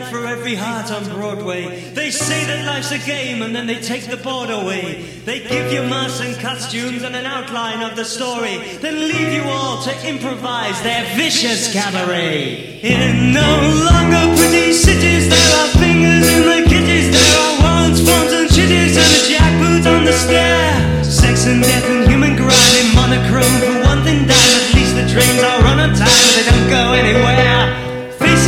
for every heart on Broadway. They say that life's a game and then they take the board away. They give you masks and costumes and an outline of the story, then leave you all to improvise their vicious cabaret. In no longer pretty cities, there are fingers in the kitties, there are warrants, forms, and chitties, and a jackboot on the stair. Sex and death and human grind in monochrome for one thing dime. At least the trains are on a time, they don't go anywhere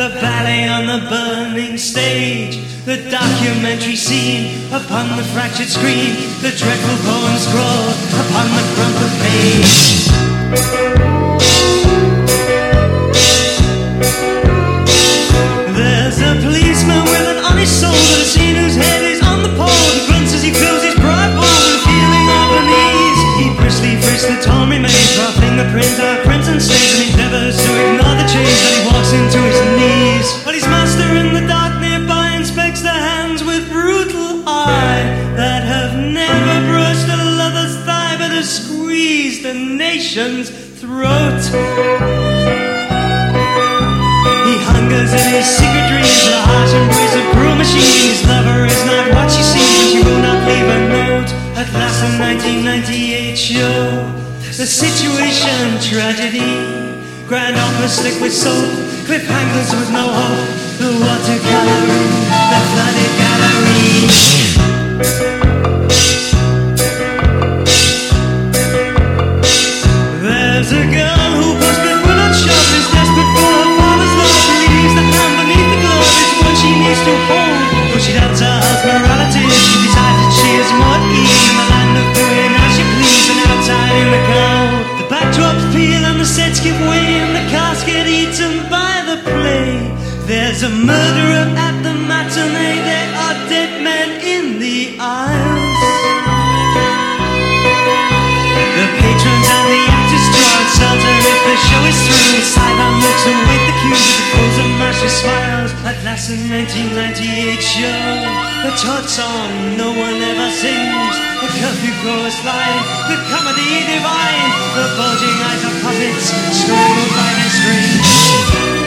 The ballet on the burning stage, the documentary scene upon the fractured screen, the dreadful poem scrawled upon the crumpled page. There's a policeman with an honest soul that has seen whose head is on the pole. He grunts as he fills his pride bowl with a feeling of unease. He briskly frisks the torn remains, draw fingerprints, prints and stains, and endeavors to ignore the change that he walks into his show, the situation tragedy. Grand opera slick with soap, cliffhangers with no hope. The watercolor, the flooded gallery. There's a murderer at the matinee. There are dead men in the aisles. The patrons and the actors draw shelter if the show is through. Sideline looks and wait the with the pose of mercy smiles. At last, the 1998 show, the Todd song no one ever sings. The curfew chorus line, the comedy divine, the bulging eyes of puppets strangled by their strings.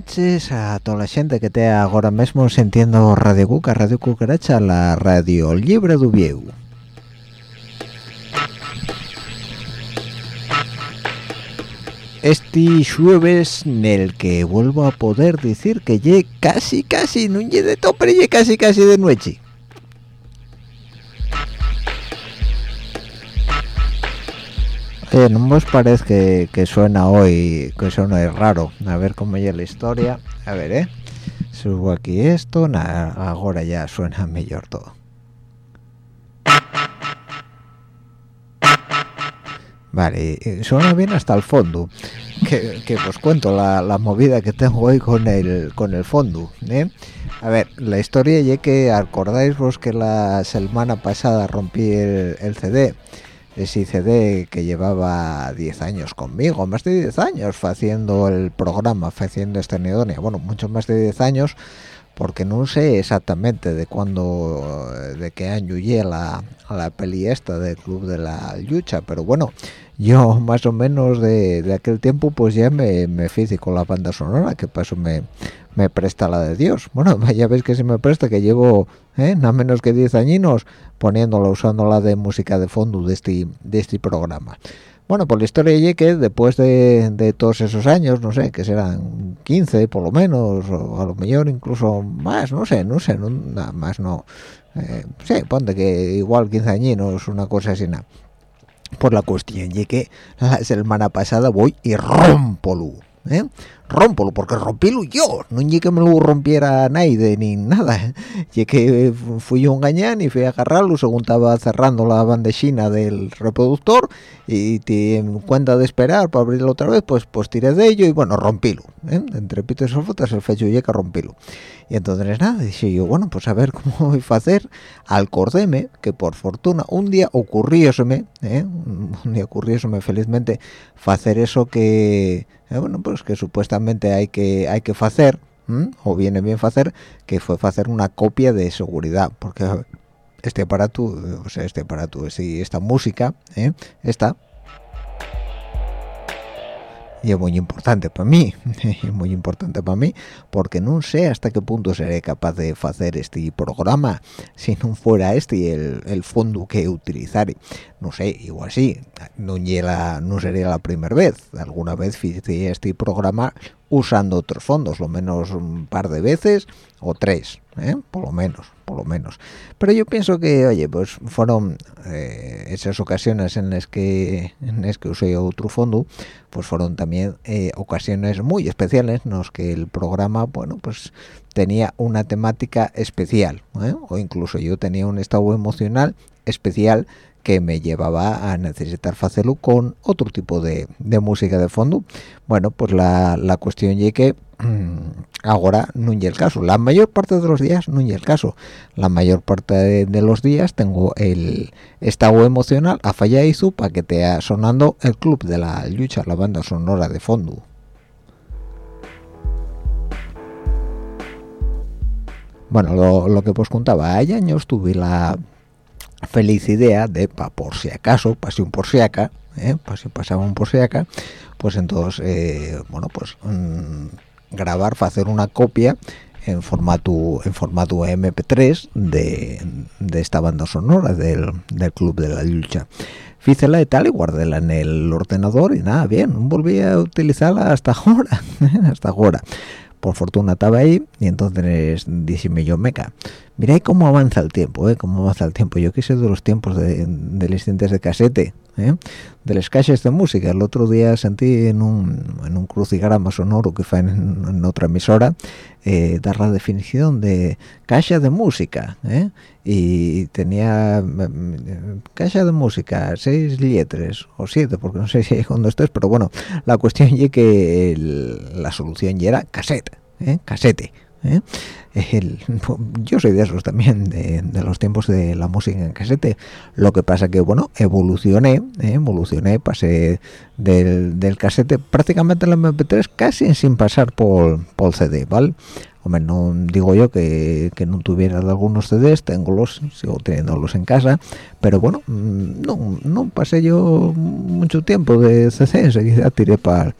Noches a toda la gente que te ahora mismo sintiendo Radio Cuca, Radio Cucaracha, la radio libre du Vieu. Este jueves en el que vuelvo a poder decir que lle casi casi, no lle de todo, pero lle casi casi de noche. Eh, no os parece que, que suena hoy, que suena hoy raro. A ver cómo es la historia. A ver, ¿eh? Subo aquí esto, ahora ya suena mejor todo. Vale, eh, suena bien hasta el fondo. Que, que os cuento la, la movida que tengo hoy con el con el fondo. ¿eh? A ver, la historia ya que acordáis vos que la semana pasada rompí el, el CD ese CD que llevaba 10 años conmigo, más de 10 años haciendo el programa, haciendo esta bueno, mucho más de 10 años, porque no sé exactamente de cuándo, de qué año llegué la, la peli esta del Club de la Lucha, pero bueno, yo más o menos de, de aquel tiempo pues ya me, me con la banda sonora, que paso me, me presta la de Dios. Bueno, ya veis que se me presta, que llevo ¿eh? nada menos que 10 añinos poniéndola, usándola de música de fondo de este, de este programa. bueno pues la historia es que después de, todos esos años no sé que serán 15 por lo menos o a lo mejor incluso más no sé no sé nada más no eh, sí ponte que igual 15 añinos una cosa así nada por la cuestión y que la semana pasada voy y rompolo ¿eh? Rompolo porque rompílo yo no ni que me lo rompiera nadie ni nada y que fui yo un gañán y fui a agarrarlo según estaba cerrando la bandejina del reproductor y en cuenta de esperar para abrirlo otra vez pues pues tiré de ello y bueno rompílo ¿eh? entre pitos y fotos el fecho y que rompílo y entonces nada dije yo bueno pues a ver cómo voy a hacer al cordeme que por fortuna un día ocurrióseme ¿eh? un día ocurrióseme felizmente hacer eso que eh, bueno pues que supuestamente hay que hay que hacer o viene bien hacer que fue hacer una copia de seguridad porque este aparato o sea este aparato esta música ¿eh? esta y es muy importante para mí, es muy importante para mí, porque no sé hasta qué punto seré capaz de hacer este programa si no fuera este el, el fondo que utilizaré. No sé, igual sí, no, no sería la primera vez, alguna vez hice este programa usando otros fondos, lo menos un par de veces o tres, ¿eh? por lo menos, por lo menos. Pero yo pienso que, oye, pues fueron eh, esas ocasiones en las que en las que usé otro fondo, pues fueron también eh, ocasiones muy especiales en las que el programa, bueno, pues tenía una temática especial, o incluso yo tenía un estado emocional especial que me llevaba a necesitar hacerlo con otro tipo de, música de fondo. Bueno, pues la, cuestión es que ahora no es el caso. La mayor parte de los días no es el caso. La mayor parte de, los días tengo el estado emocional a fallaizu para que te sonando el club de la lucha, la banda sonora de fondo. Bueno, lo, lo que pues contaba, hay años tuve la feliz idea de, pa, por si acaso, pasión por si acá, ¿eh? si pasaba un por si acá, pues entonces, eh, bueno, pues mm, grabar, hacer una copia en formato en formato MP3 de, de esta banda sonora del, del Club de la Lucha. Fícela y tal y guardéla en el ordenador y nada, bien, volví a utilizarla hasta ahora, hasta ahora por fortuna estaba ahí y entonces dije yo meca mira cómo avanza el tiempo ¿eh? cómo avanza el tiempo yo quise de los tiempos de, de los de casete ¿eh? de las cajas de música el otro día sentí en un, en un crucigrama sonoro que fue en, otra emisora eh, dar la definición de caja de música ¿eh? y tenía caja de música seis letras o siete porque no sé si hay cuando estés pero bueno la cuestión es que la solución ya era cassette ¿eh? casete ¿eh? yo soy de esos también de, los tiempos de la música en casete lo que pasa que bueno evolucioné ¿eh? evolucioné pasé del, del casete prácticamente al mp3 casi sin pasar por por CD vale Hombre, no digo yo que, que no tuviera algunos CDs, tengo los, sigo teniéndolos en casa, pero bueno, mm, no, no pasé yo mucho tiempo de CD, enseguida tiré para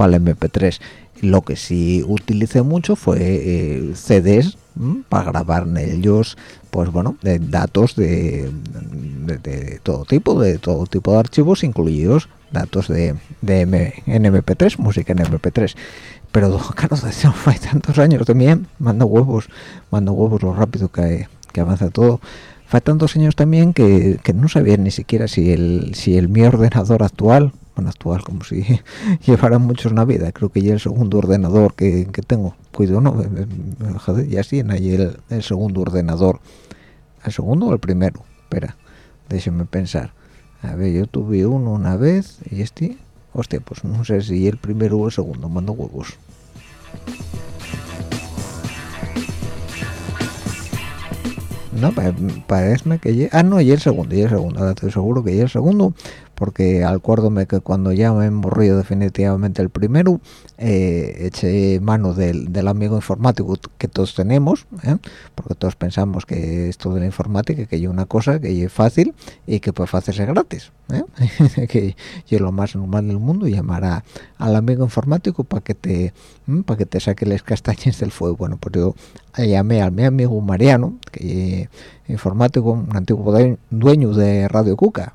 para el MP3 lo que sí utilicé mucho fue eh, CDs para grabar en ellos pues bueno datos de, de, todo tipo de todo tipo de archivos incluidos datos de, de en MP3 música en MP3 pero claro hay tantos años también mando huevos mando huevos lo rápido que, que avanza todo. Fue tantos años también que, que no sabía ni siquiera si el si el mi ordenador actual actual como si llevara muchos una vida. Creo que ya el segundo ordenador que, tengo cuido no joder, ya sí en ahí el, segundo ordenador. El segundo o el primero espera déjeme pensar. A ver yo tuve uno una vez y este hostia pues no sé si el primero o el segundo mando huevos. No parece que ah no y el segundo y el segundo estoy seguro que ya el segundo porque acuérdome que cuando ya me he morrido definitivamente el primero eh, eché mano del, del, amigo informático que todos tenemos ¿eh? porque todos pensamos que esto de la informática que hay una cosa que es fácil y que puede hacerse gratis ¿eh? que es lo más normal del mundo llamar al amigo informático para que te para que te saque las castañas del fuego bueno pues yo llamé al mi amigo Mariano que es informático un antiguo dueño de Radio Cuca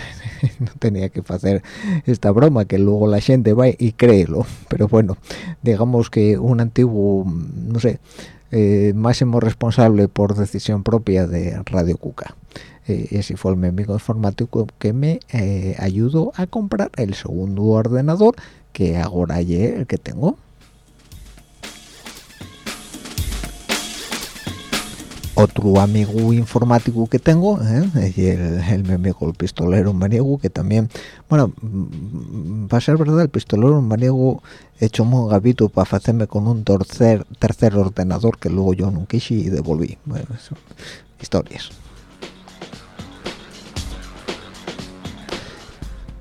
no tenía que hacer esta broma que luego la gente va y créelo. Pero bueno digamos que un antiguo no sé eh, máximo responsable por decisión propia de Radio Cuca. Eh, ese fue el mi amigo informático que me eh, ayudó a comprar el segundo ordenador que ahora el que tengo otro amigo informático que tengo ¿eh? el, el, mi amigo el pistolero maniego que también bueno va a ser verdad el pistolero maniego hecho un gabito para hacerme con un tercer tercer ordenador que luego yo no quise y devolví bueno, historias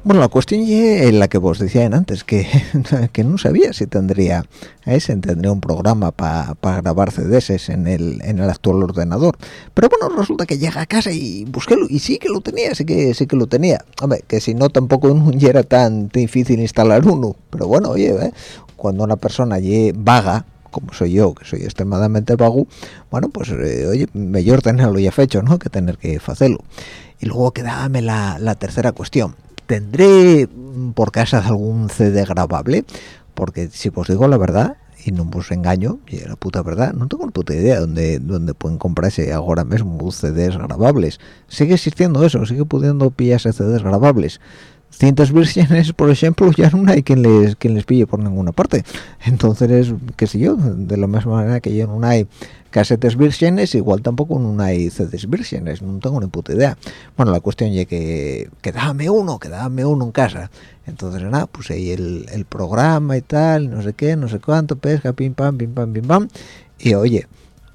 Bueno, la cuestión es la que vos decían antes, que, que no sabía si tendría ese tendría un programa para grabar CDs en el, en el actual ordenador. Pero bueno, resulta que llega a casa y busquélo, y sí que lo tenía, sí que sí que lo tenía. Hombre, que si no tampoco era tan difícil instalar uno. Pero bueno, oye, ¿eh? cuando una persona ye vaga, como soy yo, que soy extremadamente vago, bueno, pues eh, oye, mejor tenerlo ya hecho, ¿no? Que tener que hacerlo. Y luego quedábame la, la tercera cuestión tendré por casa algún CD grabable porque si os digo la verdad y no os engaño y la puta verdad no tengo puta idea dónde dónde pueden comprarse ahora mismo CDs grabables. Sigue existiendo eso sigue pudiendo pillarse CDs grabables cientos versiones por ejemplo ya no hay quien les quien les pille por ninguna parte. Entonces qué sé yo de la misma manera que ya no hay casetes vírgenes igual tampoco no hay CDs vírgenes no tengo ni puta idea. Bueno la cuestión es que quedame uno quedame uno en casa. Entonces nada puse ahí el, el, programa y tal no sé qué no sé cuánto pesca pim pam pim pam pim pam. Y oye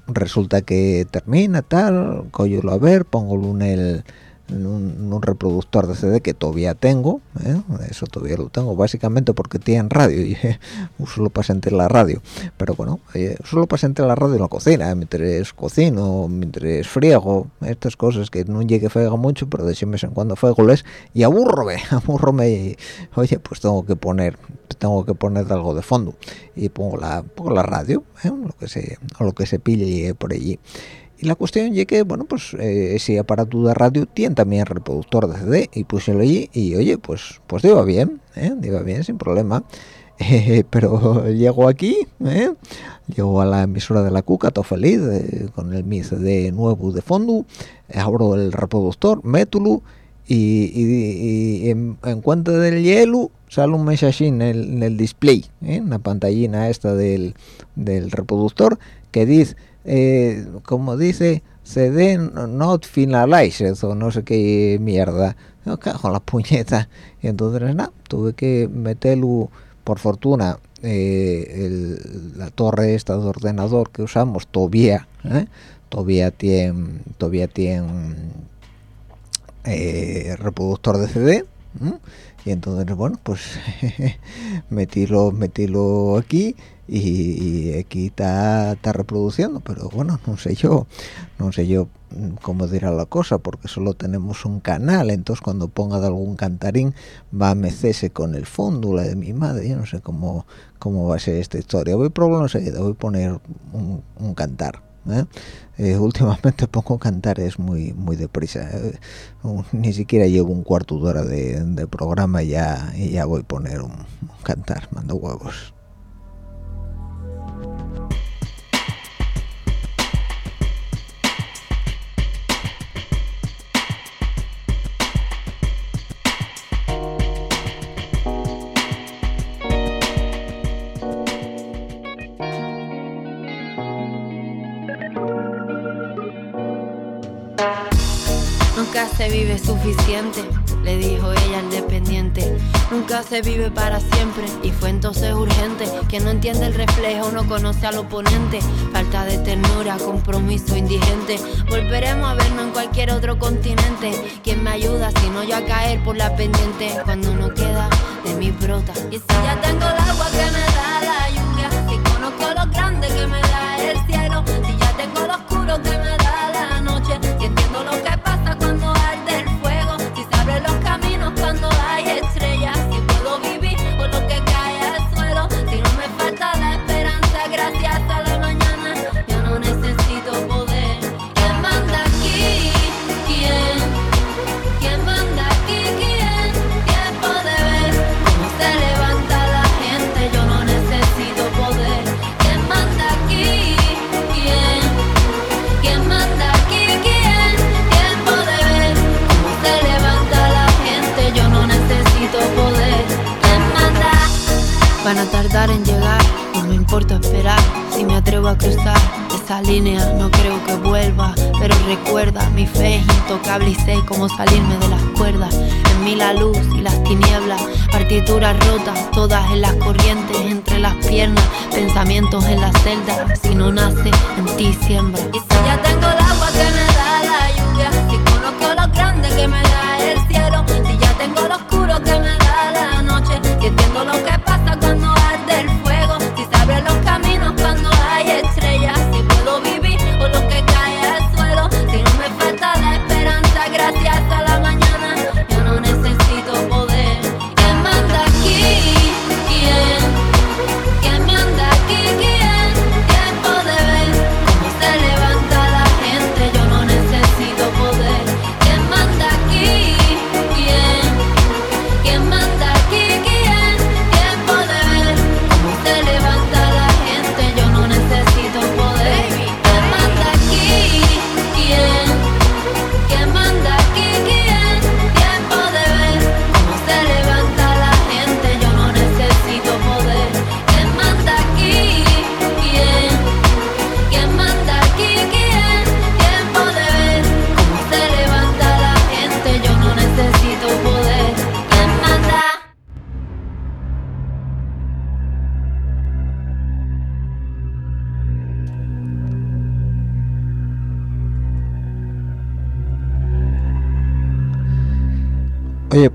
resulta que termina tal lo a ver pongo en el en un, un, reproductor de CD que todavía tengo, ¿eh? eso todavía lo tengo, básicamente porque tiene radio y eh, solo para sentir la radio, pero bueno, eh, solo para sentir la radio en la cocina, mientras cocino, mientras friego, estas cosas que no llegue fega mucho, pero de vez en cuando fuegoles y aburrome, aburrome y oye, pues tengo que poner tengo que poner algo de fondo y pongo la pongo la radio, lo que se lo que se pille por allí. Y la cuestión es que, bueno, pues eh, ese aparato de radio tiene también reproductor de CD y puselo allí y oye, pues pues iba bien, ¿eh? iba bien sin problema. Eh, pero llego aquí, ¿eh? llego a la emisora de la Cuca, todo feliz, eh, con el mi CD nuevo de fondo, abro el reproductor, métulo y, en, en, cuenta del hielo sale un mensaje en el, en el display, en la pantallina esta del, del reproductor que dice eh, como dice CD not finalized o no sé qué mierda. No, con la puñeta y entonces nada tuve que meterlo por fortuna eh, el, la torre esta de ordenador que usamos todavía ¿eh? todavía tiene todavía tiene eh, reproductor de CD y entonces bueno pues metílo metílo aquí y, aquí está, está reproduciendo pero bueno no sé yo no sé yo cómo dirá la cosa porque solo tenemos un canal entonces cuando ponga de algún cantarín va a mecerse con el fondo de mi madre yo no sé cómo cómo va a ser esta historia. Voy a probar voy a poner un, cantar ¿eh? Eh, últimamente pongo cantar es muy muy deprisa eh, ni siquiera llevo un cuarto de hora de, programa ya y ya voy a poner un cantar mando huevos vive suficiente, le dijo ella al dependiente. Nunca se vive para siempre y fue entonces urgente. Que no entiende el reflejo, no conoce al oponente. Falta de ternura, compromiso indigente. Volveremos a vernos en cualquier otro continente. ¿Quién me ayuda si no yo a caer por la pendiente? Cuando no queda de mi brota. Y si ya tengo el agua que me esa línea, no creo que vuelva. Pero recuerda, mi fe es intocable y sé cómo salirme de las cuerdas. En mí la luz y las tinieblas, partituras rotas, todas en las corrientes, entre las piernas, pensamientos en la celda. Si no nace, en ti siembra. Y si ya tengo el agua que me da la lluvia, si conozco lo grande que me da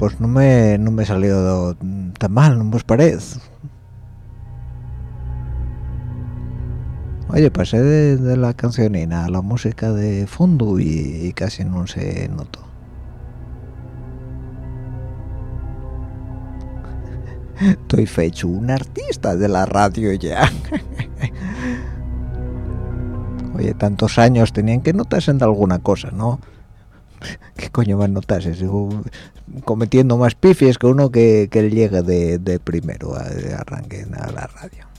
pues no me, no me salió tan mal, ¿no os parece? Oye, pasé de, la cancionina a la música de fondo y, y casi no se notó. Estoy fecho un artista de la radio ya. Oye, tantos años tenían que notarse en alguna cosa, ¿no? ¿Qué coño van a notarse? Sigo cometiendo más pifies que uno que, que llega de, primero a, de arranque a la radio.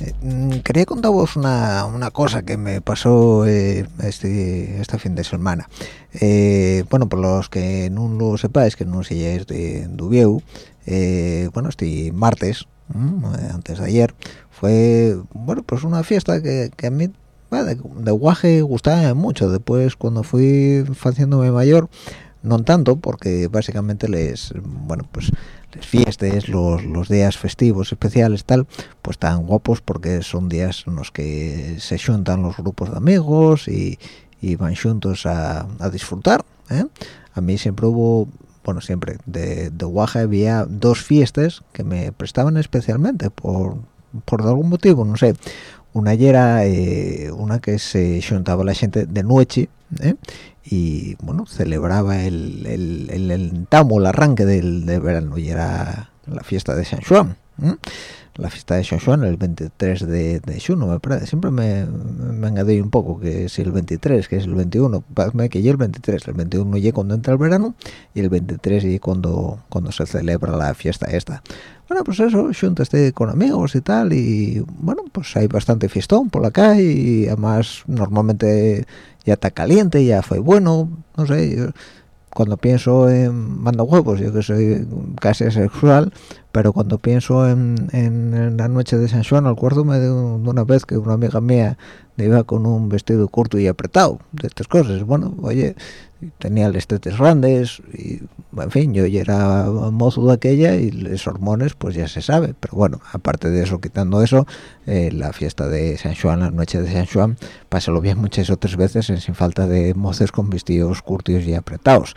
Eh, mm, Quería contaros una, una cosa que me pasó eh, este, este fin de semana. Eh, bueno, por los que no lo sepáis, que no seáis de Dubieu, bueno, este martes, antes de ayer, fue, bueno, pues una fiesta que, que a mí, bueno, de, de guaje gustaba mucho. Después, cuando fui haciéndome mayor, no tanto, porque básicamente les, bueno, pues las fiestas, los, los días festivos especiales, tal, pues tan guapos porque son días en los que se juntan los grupos de amigos y, y van juntos a, a disfrutar. ¿eh? A mí siempre hubo, bueno, siempre, de, de Guaja había dos fiestas que me prestaban especialmente por, por algún motivo, no sé. Una era eh, una que se juntaba la gente de noche, ¿eh? y bueno celebraba el, el, el, el tamo, el arranque del, del verano y era la fiesta de San Juan ¿eh? La fiesta de San Juan el 23 de, de junio me parece. Siempre me, me engadí un poco que si el 23 que es el 21 parece que yo el 23 el 21 llega cuando entra el verano y el 23 y cuando cuando se celebra la fiesta esta. Bueno pues eso juntaste con amigos y tal y bueno pues hay bastante fiestón por la calle y además normalmente ya está caliente, ya fue bueno, no sé, yo, cuando pienso en mando huevos, yo que soy casi asexual, pero cuando pienso en, en, en la noche de San Juan, acuérdome de, un- de una vez que una amiga mía iba con un vestido corto y apretado, de estas cosas, bueno, oye, tenía los grandes, y en fin, yo ya era mozo de aquella y los hormones, pues ya se sabe, pero bueno, aparte de eso, quitando eso, eh, la fiesta de San Juan, la noche de San Juan, pásalo bien muchas otras veces en sin falta de moces con vestidos curtidos y apretados.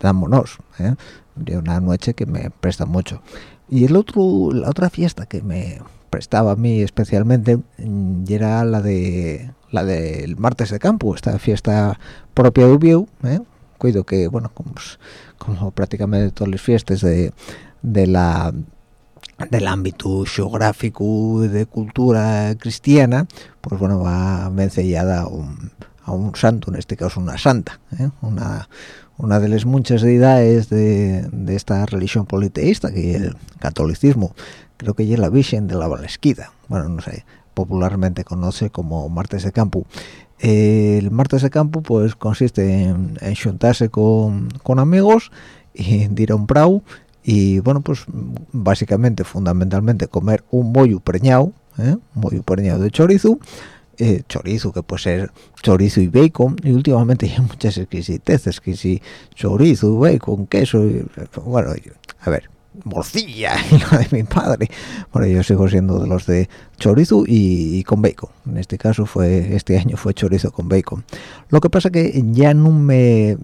Dámonos, ¿eh? de una noche que me presta mucho. Y el otro, la otra fiesta que me prestaba a mí especialmente mm, era la de la del martes de campo, esta fiesta propia de Ubiu, ¿eh? cuido que bueno como, como prácticamente todas las fiestas de, de la del ámbito geográfico de cultura cristiana pues bueno va vencellada a un, a un santo en este caso una santa ¿eh? una una de las muchas deidades de, de, esta religión politeísta que es el catolicismo creo que es la Virgen de la Valesquida bueno no sé popularmente conoce como martes de campo el martes de campo pues consiste en, juntarse con, amigos y ir a un prau y bueno pues básicamente fundamentalmente comer un bollo preñado ¿eh? un bollo preñado de chorizo eh, chorizo que puede ser chorizo y bacon y últimamente hay muchas exquisiteces que si chorizo bacon queso bueno a ver morcilla hija de mi padre. Bueno yo sigo siendo de los de chorizo y, con bacon. En este caso fue este año fue chorizo con bacon. Lo que pasa que ya no me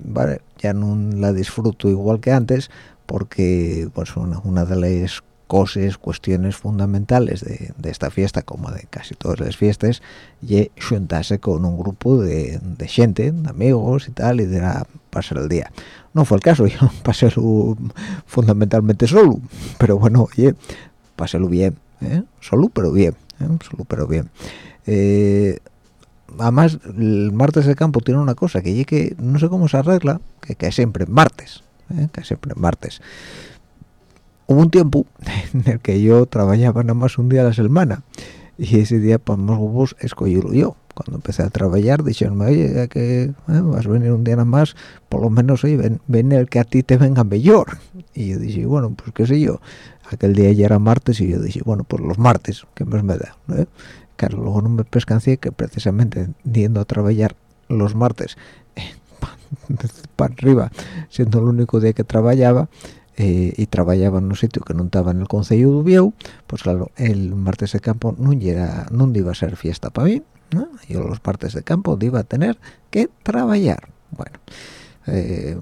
ya no la disfruto igual que antes porque pues una, una de las cosas, cuestiones fundamentales de, esta fiesta, como de casi todas las fiestas, y juntarse con un grupo de, gente, de amigos y tal, y de pasar el día. No fue el caso, yo pasé fundamentalmente solo, pero bueno, oye, pasélo bien, ¿eh? solo pero bien, ¿eh? solo pero bien. Eh, además, el martes de campo tiene una cosa, que, que no sé cómo se arregla, que, que siempre martes, ¿eh? que siempre martes hubo un tiempo en el que yo trabajaba nada más un día a la semana. Y ese día para más huevos escogílo yo. Cuando empecé a trabajar dijeron oye que eh, vas a venir un día nada más por lo menos oye ven, ven, el que a ti te venga mejor y yo dije bueno pues qué sé yo aquel día ya era martes y yo dije bueno pues los martes que más me da ¿eh? claro luego no me pescancé que precisamente yendo a trabajar los martes para arriba siendo el único día que trabajaba eh, y trabajaba en un sitio que no estaba en el Concello de Ubieu, pues claro, el martes de campo no, era, no iba a ser fiesta para mí, ¿no? yo los martes de campo iba a tener que trabajar. Bueno, eh,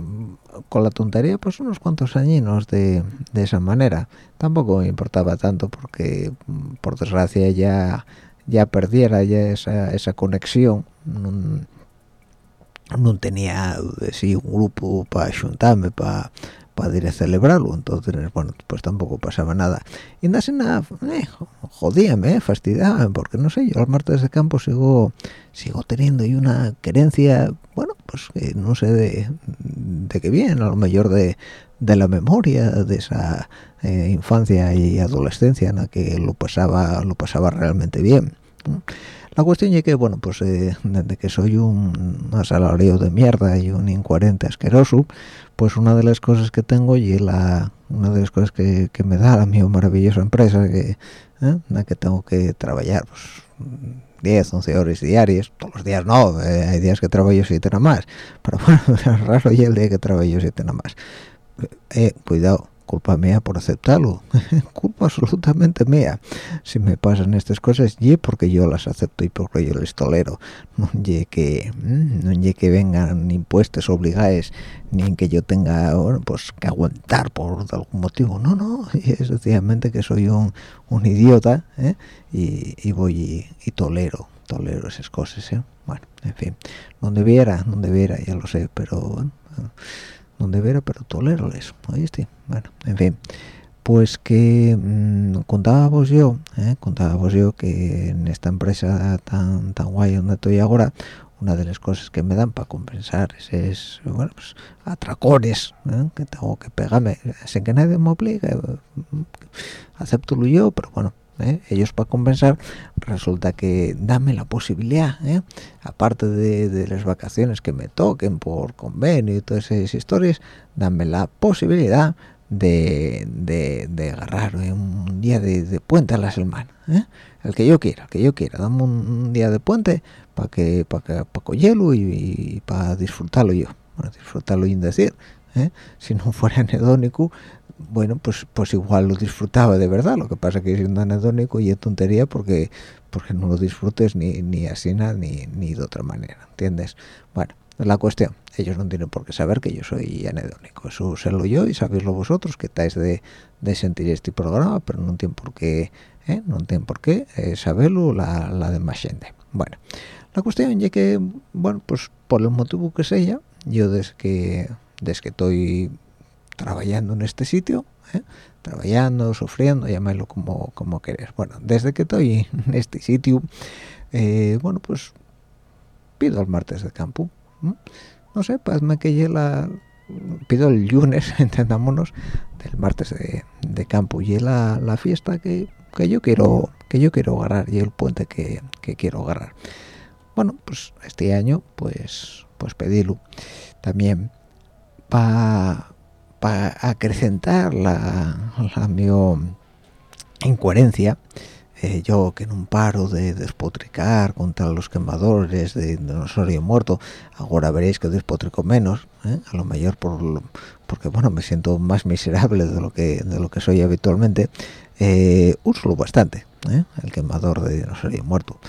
con la tontería pues unos cuantos añinos de, esa manera. Tampoco me importaba tanto porque por desgracia ya ya perdiera ya esa, esa conexión. No, no tenía sí, un grupo para juntarme, para para ir a celebrarlo entonces bueno pues tampoco pasaba nada. Y nada nada eh, jodíame eh, porque no sé yo los martes de campo sigo sigo teniendo y una querencia bueno pues no sé de, de qué bien a lo mejor de, de la memoria de esa eh, infancia y adolescencia en la que lo pasaba lo pasaba realmente bien la cuestión es que, bueno, pues eh, desde que soy un asalariado de mierda y un incoherente asqueroso, pues una de las cosas que tengo y la una de las cosas que, me da la mi maravillosa empresa, que, ¿eh? la que tengo que trabajar, pues 10, 11 horas diarias, todos los días no, eh, hay días que trabajo 7 nada más, pero bueno, raro y el día que trabajo 7 nada más. Eh, cuidado, culpa mía por aceptarlo. Culpa absolutamente mía. Si me pasan estas cosas y porque yo las acepto y porque yo les tolero. No ye que mm, no ye que vengan impuestos obligados ni que yo tenga pues que aguantar por algún motivo. No no es sencillamente que soy un, un idiota ¿eh? y, voy y, tolero tolero esas cosas ¿eh? bueno en fin. No debiera no debiera ya lo sé pero bueno, donde vera pero tolero eso ¿oíste? bueno en fin pues que mmm, contábamos yo ¿eh? contábamos yo que en esta empresa tan tan guay donde estoy ahora una de las cosas que me dan para compensar es, bueno pues atracones ¿eh? que tengo que pegarme sin que nadie me obligue acepto yo pero bueno ¿eh? ellos para compensar resulta que dame la posibilidad ¿eh? aparte de, las vacaciones que me toquen por convenio y todas esas historias dame la posibilidad de, de, agarrar un día de, puente a la semana ¿eh? el que yo quiera el que yo quiera dame un, día de puente para que para que para cogerlo y, para disfrutarlo yo para disfrutarlo y decir si no fuera anedónico bueno, pues pues igual lo disfrutaba de verdad, lo que pasa que siendo anedónico y es tontería porque porque no lo disfrutes ni, ni así ni, ni de otra manera, ¿entiendes? Bueno, la cuestión, ellos no tienen por qué saber que yo soy anedónico, eso lo yo y sabéislo vosotros que estáis de, de sentir este programa, pero no tienen por qué, ¿eh? no tienen por qué eh, saberlo la, la demás gente. Bueno, la cuestión es que, bueno, pues por el motivo que sea, yo desde que, desde que estoy trabajando en este sitio, ¿eh? trabajando, sufriendo, llamarlo como, como querés. Bueno, desde que estoy en este sitio, eh, bueno, pues pido el martes de campo. No sé, pues me que la pido el lunes, entendámonos, del martes de, campo y la, fiesta que, que, yo quiero que yo quiero agarrar y el puente que, que quiero agarrar. bueno pues este año pues pues pedílo también para acrecentar la, la incoherencia eh, yo que no paro de despotricar contra los quemadores de dinosaurio muerto ahora veréis que despotrico menos ¿eh? a lo mayor por porque bueno me siento más miserable de lo que de lo que soy habitualmente eh, uso bastante el quemador de dinosaurio muerto.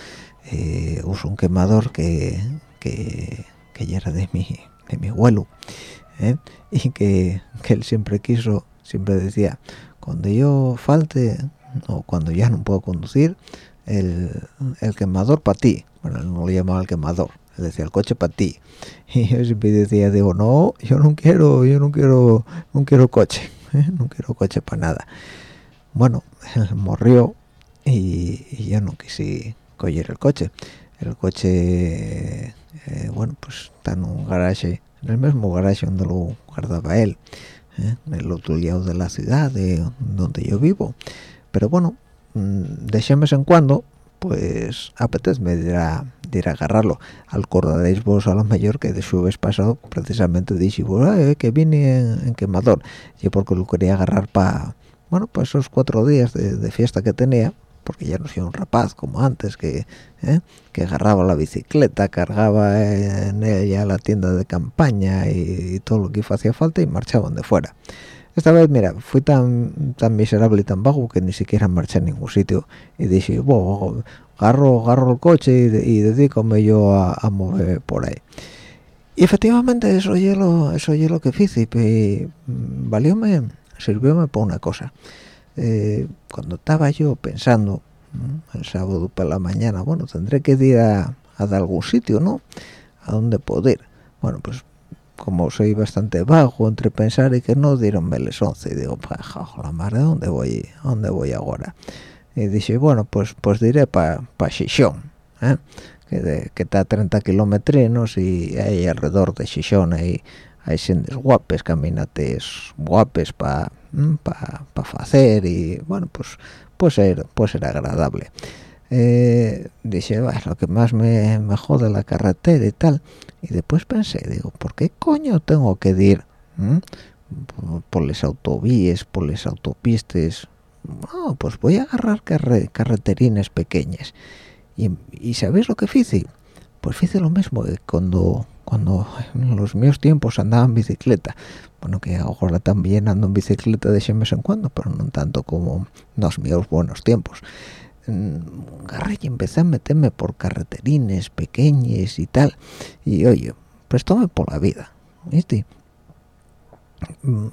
Uso un quemador que que, que era de mi de mi abuelo y que, que él siempre quiso siempre decía cuando yo falte o cuando ya no puedo conducir el, quemador para ti bueno no lo llamaba el quemador decía el coche para ti y yo siempre decía digo no yo no quiero yo no quiero no quiero coche ¿eh? no quiero coche para nada bueno él morrió y, y, yo no quise coger el coche. El coche eh, bueno pues está en un garaje en el mismo garaje donde lo guardaba él ¿eh? en el otro lado de la ciudad de donde yo vivo. Pero bueno mm, de vez en cuando pues apetece de ir a, ir a agarrarlo. Acordaréis vos a lo mayor que de su vez pasado precisamente dije que vine en, quemador y porque lo quería agarrar para bueno pues esos cuatro días de, fiesta que tenía porque ya no soy un rapaz como antes que ¿eh? que agarraba la bicicleta cargaba en ella la tienda de campaña y, y todo lo que hacía falta y marchaban de fuera esta vez, mira, fui tan tan miserable y tan bajo que ni siquiera marché a ningún sitio. Y dije, bueno, agarro, agarro el coche y, de, y dedícome yo a, mover por ahí. Y efectivamente eso es lo, eso lo que hice. Y mm, valióme, sirvióme por una cosa. Eh, cuando estaba yo pensando, el sábado por la mañana, bueno, tendré que ir a, a algún sitio, ¿no? A dónde poder. Bueno, pues como soy bastante bajo entre pensar y que no dieron las 11 y digo pues la madre dónde voy dónde voy ahora y dije bueno pues pues diré para pa Xixón ¿eh? que, está a 30 kilómetros y hay alrededor de Xixón hay hay sendes guapes caminates guapes para para pa hacer y bueno pues puede ser puede ser agradable. Eh, dije lo que más me, me jode la carretera y tal y después pensé digo por qué coño tengo que ir por, las autovías por las autopistas no, pues voy a agarrar carreterines pequeñas y, y ¿sabéis lo que hice? pues hice lo mismo que cuando cuando en los míos tiempos andaba en bicicleta. Bueno que ahora también ando en bicicleta de vez en cuando pero no tanto como en los míos buenos tiempos. Agarré y empecé a meterme por carreterines pequeñas y tal. Y oye pues tome por la vida ¿viste? Mm,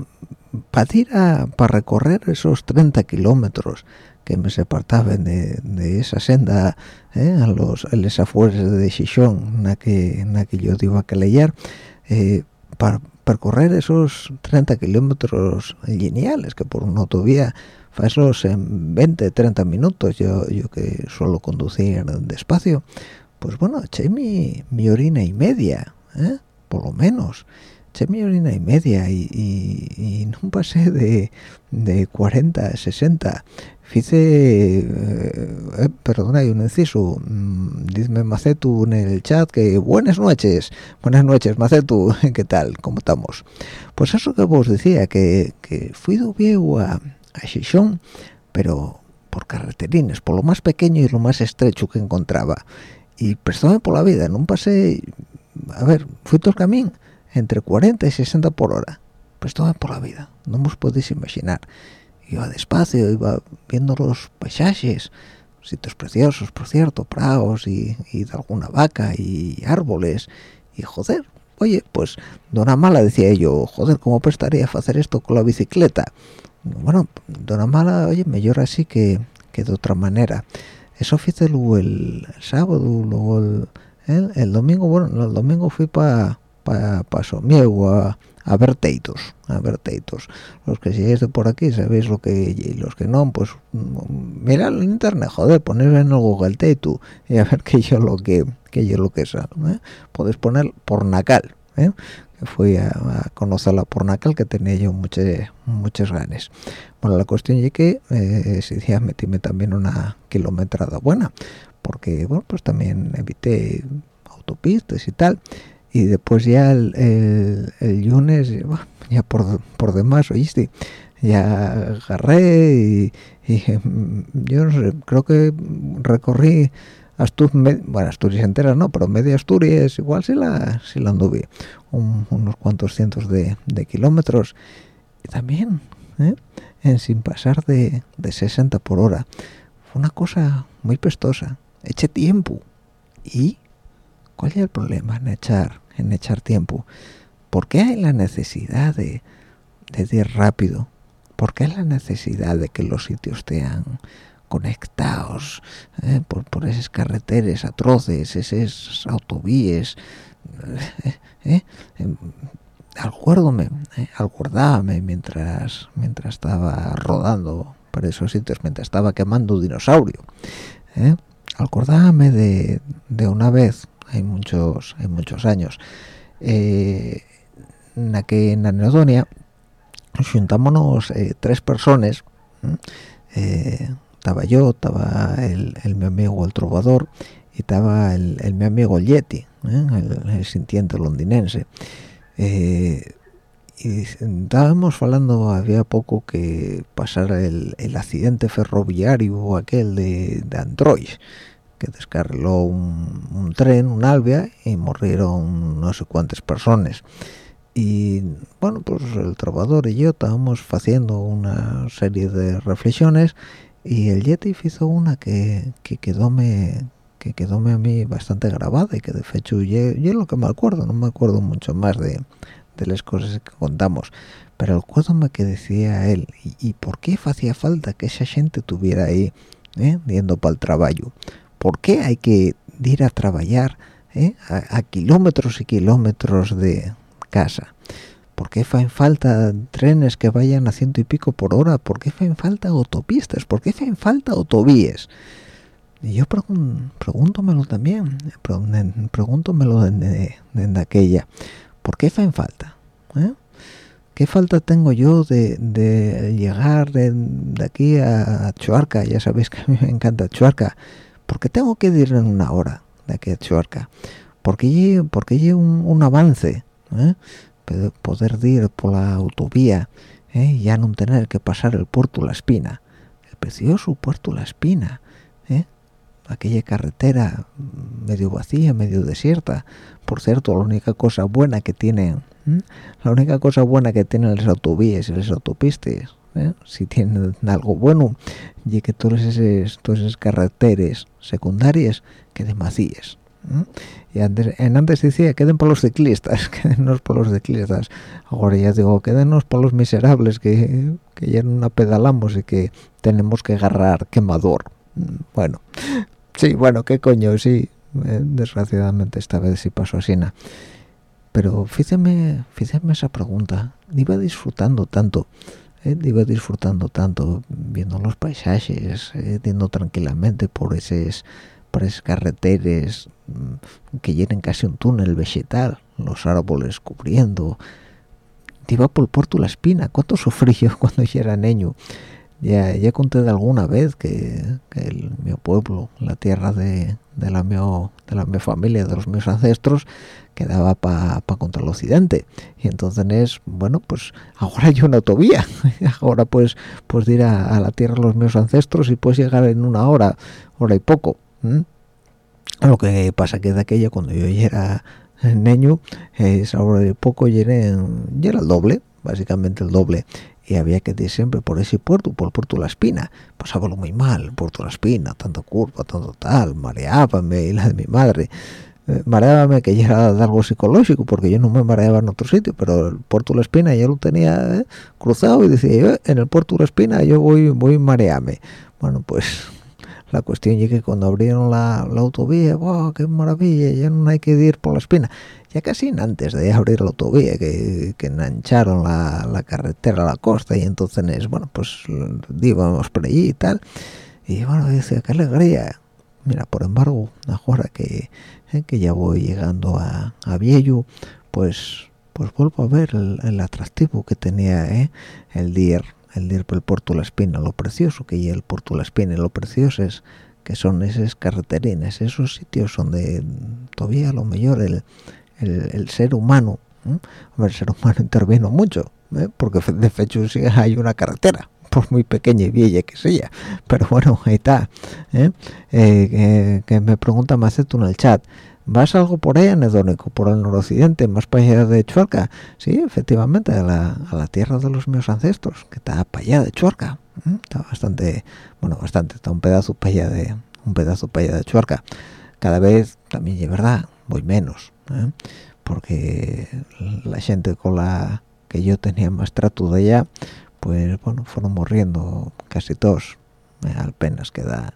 para ir a para recorrer esos 30 kilómetros que me separaban de, de esa senda ¿eh? a los a las afueras de Xixón en la que, en la que yo iba a leer eh, para percorrer esos 30 kilómetros lineales que por una autovía esos en 20, 30 minutos, yo, yo que suelo conducir despacio, pues bueno, eché mi, mi orina y media, ¿eh? por lo menos, eché mi orina y media y, y, no pasé de, de 40, 60, Fice, eh, perdona, hay un inciso, mm, dime Macetu en el chat que buenas noches, buenas noches Macetu, ¿qué tal? ¿Cómo estamos? Pues eso que vos decía, que, que fui de viejo a, a Xixón, pero por carreterines, por lo más pequeño y lo más estrecho que encontraba. Y prestóme por la vida, no pasé, a ver, fui todo el camino entre 40 y 60 por hora. Prestóme por la vida, no os podéis imaginar. Iba despacio, iba viendo los paisajes, sitios preciosos, por cierto, prados y, y de alguna vaca y árboles. Y joder, oye, pues de una mala decía yo, joder, ¿cómo prestaría hacer esto con la bicicleta? bueno de una mala oye mejor así que, que de otra manera eso hice el, sábado luego el, el, domingo bueno el domingo fui para pa, pa Somiego a, a ver teitos a ver teitos los que sigáis de por aquí sabéis lo que y los que no pues mirad en internet joder poner en el google teito y a ver que yo lo que que yo lo que es ¿eh? podéis poner pornacal ¿eh? fui a, conocer la pornacal que tenía yo muchas muchas ganas bueno la cuestión es que eh, ese día metíme también una kilometrada buena porque bueno pues también evité autopistas y tal y después ya el, el, lunes ya por, por demás oíste ya agarré y, yo no sé creo que recorrí Asturias, bueno, Asturias enteras no, pero media Asturias igual si la, si la anduve, unos cuantos cientos de, kilómetros. Y también, ¿eh? en, sin pasar de, de 60 por hora. Fue una cosa muy pestosa. Eché tiempo. ¿Y cuál es el problema en echar, en echar tiempo? ¿Por qué hay la necesidad de, de ir rápido? ¿Por qué hay la necesidad de que los sitios sean conectados eh, por, por esas carreteras atroces, esas autovías. Eh, eh, em, acuérdome, eh, mientras, mientras estaba rodando por esos sitios, mientras estaba quemando dinosaurio. Eh, acordábame de, de, una vez, hay muchos, hay muchos años, en que en Anedonia juntámonos tres personas, estaba yo, estaba el, mi amigo el trovador y estaba el, mi amigo Yeti, ¿eh? el, sintiente londinense. Eh, y estábamos hablando había poco que pasara el, accidente ferroviario aquel de, de Android que descarriló un, tren, un albia y murieron no sé cuántas personas y bueno pues el trovador y yo estábamos haciendo una serie de reflexiones y el Yeti hizo una que, que quedóme que quedóme a mí bastante grabada y que de hecho yo, es lo que me acuerdo no me acuerdo mucho más de, de las cosas que contamos pero acuérdome que decía él y, por qué hacía falta que esa gente tuviera ahí eh, yendo para el trabajo por qué hay que ir a trabajar eh, a kilómetros y kilómetros de casa ¿Por qué hacen falta trenes que vayan a ciento y pico por hora? ¿Por qué hacen falta autopistas? ¿Por qué hacen falta autovías? Y yo pregúntomelo también, pregúntomelo desde aquella. ¿Por qué hacen falta? ¿Eh? ¿Qué falta tengo yo de, llegar de, aquí a Chuarca? Ya sabéis que me encanta Chuarca. ¿Por qué tengo que ir en una hora de aquí a Chuarca? Porque porque hay un, un avance. ¿eh? poder ir por la autovía ¿eh? y ya no tener que pasar el puerto La Espina el precioso puerto La Espina ¿eh? aquella carretera medio vacía medio desierta por cierto la única cosa buena que tienen la única cosa buena que tienen las autovías y las autopistas ¿eh? si tienen algo bueno y que todas esas todas esas carreteras secundarias queden vacías y antes, en antes decía queden para los ciclistas quedenos para los ciclistas. Ahora ya digo quedenos para los miserables que, que ya no pedalamos y que tenemos que agarrar quemador. Bueno sí bueno qué coño sí eh, desgraciadamente esta vez sí pasó así pero fíjeme fíjeme esa pregunta. Iba disfrutando tanto eh, iba disfrutando tanto viendo los paisajes eh, yendo tranquilamente por esos por esas carreteras mm, que llenen casi un túnel vegetal, los árboles cubriendo. Iba por el puerto La Espina, ¿cuánto sufrí yo cuando yo era niño? Ya, ya conté de alguna vez que, el, mi pueblo, la tierra de, de la mi, de la mi familia, de los mis ancestros, quedaba para pa contra el occidente. Y entonces, bueno, pues ahora hay una autovía. ahora pues, pues ir a, la tierra de los mis ancestros y puedes llegar en una hora, hora y poco. Lo que pasa que de aquella cuando yo era niño, es ahora de poco ya era, el doble, básicamente el doble y había que ir siempre por ese puerto, por el puerto la Espina. Pasábalo muy mal, puerto la Espina, tanto curva, tanto tal, mareábame y la de mi madre. Eh, mareábame que ya era de algo psicológico, porque yo no me mareaba en otro sitio, pero el puerto de la Espina yo lo tenía eh, cruzado y decía, en el puerto de la Espina yo voy, voy marearme. Bueno, pues la cuestión es que cuando abrieron la, autovía wow qué maravilla ya no hay que ir por la espina. Ya casi antes de abrir la autovía que, que engancharon la, carretera a la costa y entonces bueno pues íbamos por allí y tal. Y bueno dice qué alegría mira por embargo ahora que eh, que ya voy llegando a, a pues pues vuelvo a ver el, atractivo que tenía eh, el día el ir por el puerto La Espina, lo precioso que hay el puerto La Espina, lo precioso es que son esas carreterines esos sitios donde todavía a lo mejor el, el, ser humano el ser humano intervino mucho ¿eh? porque de hecho sí hay una carretera muy pequeña y vieja que sea pero bueno ahí está ¿eh? Eh, que, me pregunta Maceto en el chat ¿Vas algo por ahí, anedónico, por el noroccidente, más para allá de Chuarca? Sí, efectivamente, a la, tierra de los míos ancestros, que está para allá de Chuarca. Está bastante, bueno, bastante, está un pedazo para allá de, un pedazo para allá de Chuarca. Cada vez, también es verdad, voy menos, porque la gente con la que yo tenía más trato de allá, pues bueno, fueron muriendo casi todos, ¿eh? apenas queda,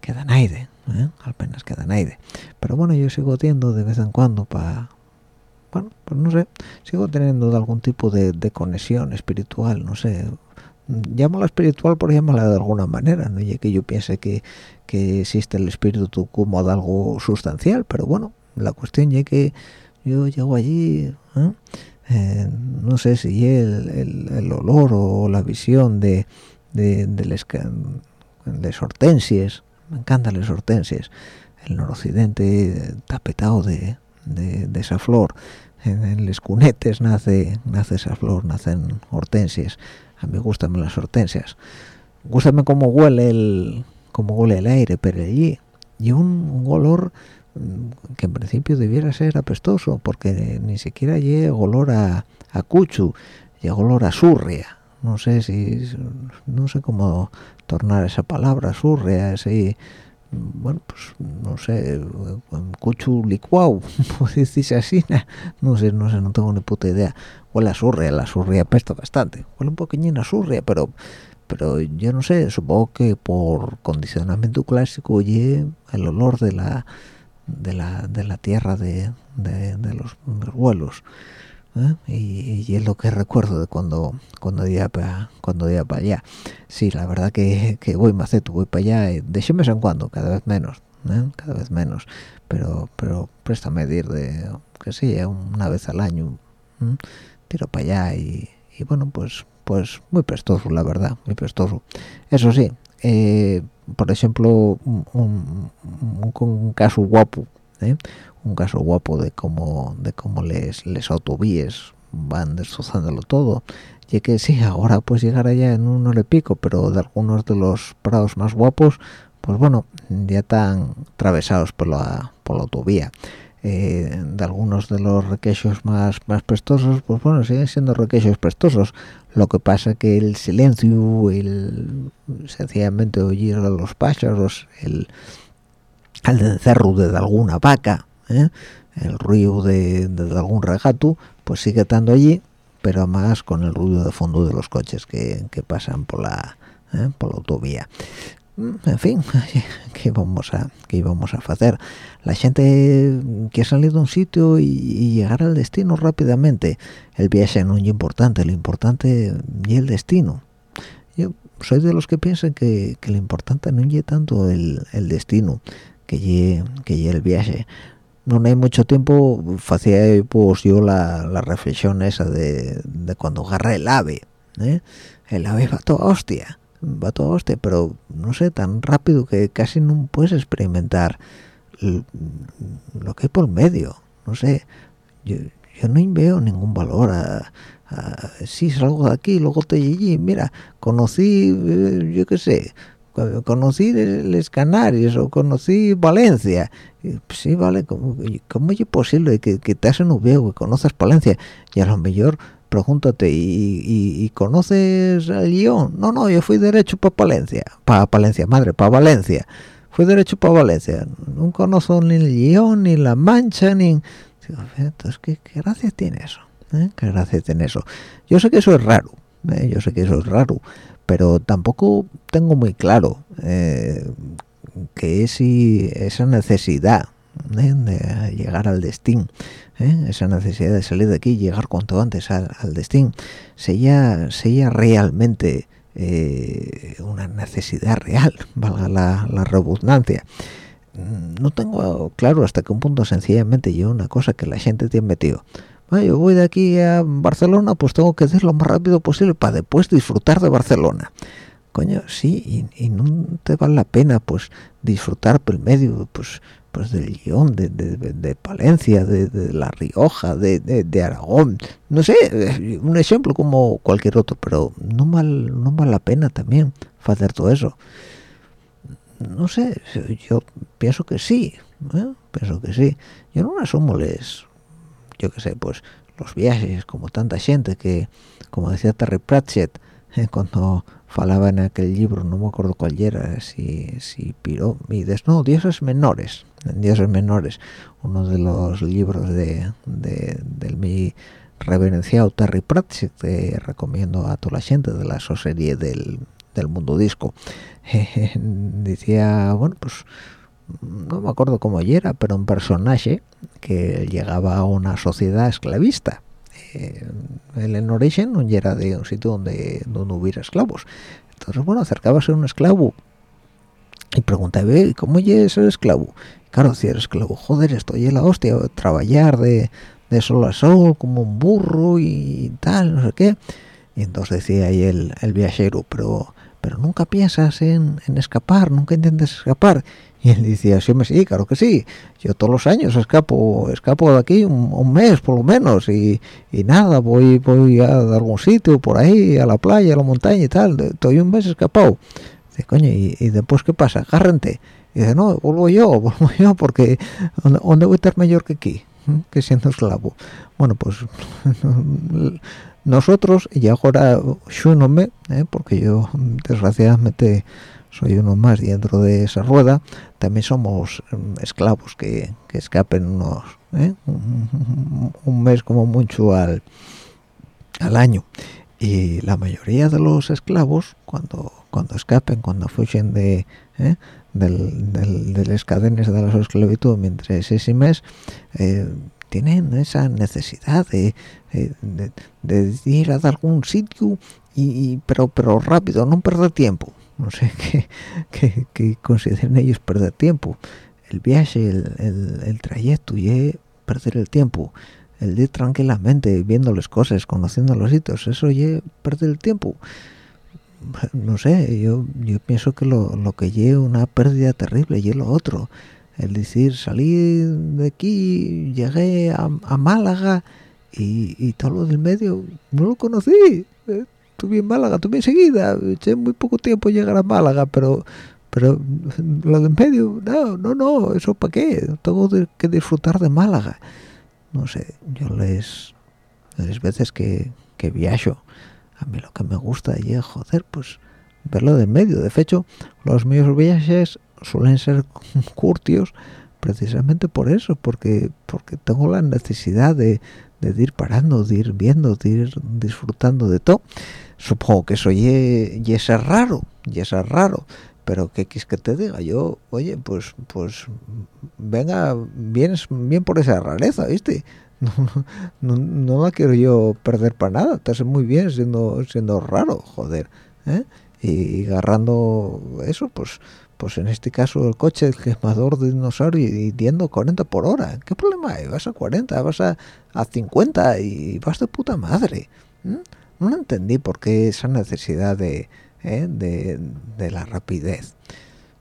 queda nadie ¿eh? apenas queda nadie pero bueno yo sigo teniendo de vez en cuando para bueno pues no sé sigo teniendo algún tipo de, conexión espiritual no sé llámala espiritual por llamarla de alguna manera no y que yo piense que, que existe el espíritu como de algo sustancial pero bueno la cuestión es que yo llego allí ¿eh? Eh, no sé si el, el, olor o la visión de de, de les, de hortensias me encantan las hortensias el noroccidente tapetado de, de, esa flor. En, en los cunetes nace nace esa flor nacen hortensias a mí gustan las hortensias. Gustame cómo huele el cómo huele el aire pero allí. Y un, olor mm, que en principio debiera ser apestoso porque ni siquiera llega olor a, a cuchu llega olor a surria. No sé si no sé cómo tornar esa palabra surrea ese bueno pues no sé cuchu licuau pues decirse así no sé no sé no tengo ni puta idea. Huele a surrea la surrea apesta bastante huele un poquillín a surrea pero pero yo no sé supongo que por condicionamiento clásico oye el olor de la de la de la tierra de, de, los, vuelos ¿eh? y, es lo que recuerdo de cuando cuando iba para cuando iba para allá sí la verdad que, que voy maceto voy para allá de vez en cuando cada vez menos ¿eh? cada vez menos pero pero presta a medir de que sí una vez al año ¿eh? tiro para allá y, bueno pues pues muy prestoso la verdad muy prestoso eso sí por ejemplo un, un, caso guapo ¿eh? un caso guapo de cómo de cómo les les autovíes van destrozándolo todo y que sí ahora pues llegar allá en un hora pico pero de algunos de los prados más guapos pues bueno ya están atravesados por la por la autovía eh, de algunos de los requechos más más prestosos pues bueno siguen siendo requechos prestosos lo que pasa que el silencio el sencillamente oír a los pájaros el al encerro de alguna vaca, ¿eh? el ruido de, algún regato, pues sigue estando allí, pero más con el ruido de fondo de los coches que, pasan por la, ¿eh? por la autovía. Mm, en fin, ¿qué vamos a qué vamos a hacer? La gente que ha salido de un sitio y, llegar al destino rápidamente, el viaje no es importante, lo importante es el destino. Yo soy de los que piensan que, lo importante no es tanto el, destino, que lle, que el viaje no hay mucho tiempo hacía pues yo la, la reflexión esa de, de, cuando agarré el ave ¿eh? el ave va toda hostia va toda hostia pero no sé tan rápido que casi no puedes experimentar lo que hay por medio no sé. Yo, yo no veo ningún valor a, si salgo de aquí luego te allí mira conocí eh, yo qué sé conocí les Canarias o conocí Valencia. Pues sí vale ¿cómo, cómo es posible que, que te un viejo que conoces Valencia y a lo mejor pregúntate ¿y, y, conoces a Lyon? no no yo fui derecho para Valencia para Valencia madre para Valencia fui derecho para Valencia no conozco ni Lyon ni La Mancha ni entonces ¿qué, gracia tiene eso ¿Eh? qué gracia tiene eso yo sé que eso es raro ¿eh? yo sé que eso es raro pero tampoco tengo muy claro eh, que es esa necesidad ¿eh? de llegar al destino ¿eh? esa necesidad de salir de aquí y llegar cuanto antes al, destino sea, sea realmente una necesidad real valga la, redundancia no tengo claro hasta qué punto sencillamente yo una cosa que la gente tiene metido yo voy de aquí a Barcelona, pues tengo que ir lo más rápido posible para después disfrutar de Barcelona. coño sí y, no te vale la pena pues disfrutar por el medio pues pues del guion de, de, Palencia de, La Rioja de, Aragón. No sé un ejemplo como cualquier otro pero no mal no vale la pena también hacer todo eso. No sé yo pienso que sí ¿eh? pienso que sí. Yo no asumo les yo qué sé pues los viajes como tanta gente que como decía Terry Pratchett eh, cuando falaba en aquel libro, no me acuerdo cuál era, si, si Piromides, no, Dioses Menores, Dioses Menores, uno de los libros de, del mi reverenciado Terry Pratchett, que recomiendo a toda la gente de la serie del, del mundo disco, decía, bueno, pues no me acuerdo cómo era, pero un personaje que llegaba a una sociedad esclavista eh, el en origen no era de un sitio donde, donde hubiera esclavos. Entonces, bueno, acercábase a un esclavo y preguntaba, ¿cómo es ser esclavo? Claro, si eres esclavo, joder, estoy en la hostia, trabajar de, de sol a sol como un burro y tal, no sé qué. Y entonces decía ahí el, el viajero, pero pero nunca piensas en, en escapar, nunca intentes escapar. Y él decía, sí, sí, claro que sí. Yo todos los años escapo, escapo de aquí un, mes por lo menos y, y, nada, voy voy a algún sitio por ahí, a la playa, a la montaña y tal. Estoy un mes escapado. Dice, coño, ¿y, después qué pasa? Agárrate. Y dice, no, vuelvo yo, vuelvo yo porque ¿dónde voy a estar mayor que aquí? Que siendo esclavo. Bueno, pues nosotros, y ahora yo no me, ¿eh? porque yo desgraciadamente soy uno más dentro de esa rueda, también somos mm, esclavos que, escapen unos ¿eh? un, mes como mucho al, al año. Y la mayoría de los esclavos, cuando cuando escapen, cuando fuchen de, ¿eh? de las cadenas de la esclavitud mientras ese mes, eh, tienen esa necesidad de, de, ir a algún sitio y, pero pero rápido no perder tiempo no sé qué, que, consideren ellos perder tiempo. El viaje el, el, trayecto y perder el tiempo. El ir tranquilamente viendo las cosas conociendo los sitios eso y perder el tiempo. No sé yo yo pienso que lo, lo que lleva una pérdida terrible y lo otro. El decir salí de aquí llegué a, Málaga y, todo lo del medio no lo conocí estuve en Málaga tuve enseguida eché muy poco tiempo llegar a Málaga pero pero lo del medio no no no eso para qué tengo que disfrutar de Málaga. No sé yo les les veces que, que viajo a mí lo que me gusta es joder pues verlo de medio. De hecho los míos viajes suelen ser curtios precisamente por eso porque porque tengo la necesidad de, de ir parando de ir viendo de ir disfrutando de todo. Supongo que eso y es raro y es raro pero qué quieres que te diga yo oye pues pues venga vienes bien por esa rareza viste no, no, la quiero yo perder para nada estás muy bien siendo siendo raro joder ¿eh? y agarrando eso pues pues en este caso el coche el quemador de dinosaurio y yendo 40 por hora. Qué problema hay vas a 40 vas a, a 50 y vas de puta madre no entendí por qué esa necesidad de, ¿eh? de, de, la rapidez.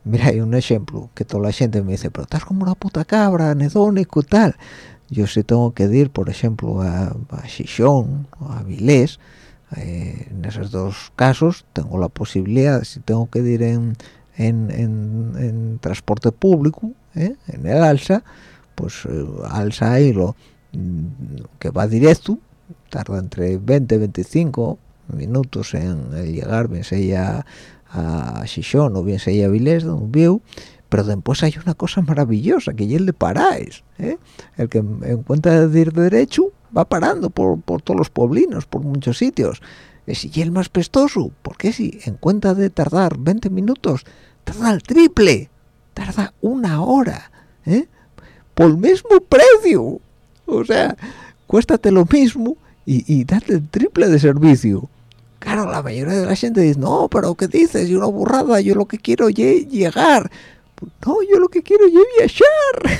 Mira hay un ejemplo que toda la gente me dice pero estás como una puta cabra anedónico y tal yo si tengo que ir por ejemplo a, a o a Vilés eh, en esos dos casos tengo la posibilidad si tengo que ir en en, en, transporte público, ¿eh? en el alza, pues eh, alza ahí lo mm, que va directo, tarda entre 20 y 25 minutos en llegar, bien sea a Xixón o bien sea a Vilés, donde vivo, pero después hay una cosa maravillosa, que ya el de paráis, ¿eh? el que en cuenta de ir derecho va parando por, por todos los pueblinos, por muchos sitios, es y el más pestoso, porque si en cuenta de tardar 20 minutos, tarda el triple, tarda una hora, ¿eh? por el mismo precio. O sea, cuéstate lo mismo y, y date el triple de servicio. Claro, la mayoría de la gente dice, no, pero ¿qué dices? Y una burrada, yo lo que quiero es llegar. no, yo lo que quiero es viajar.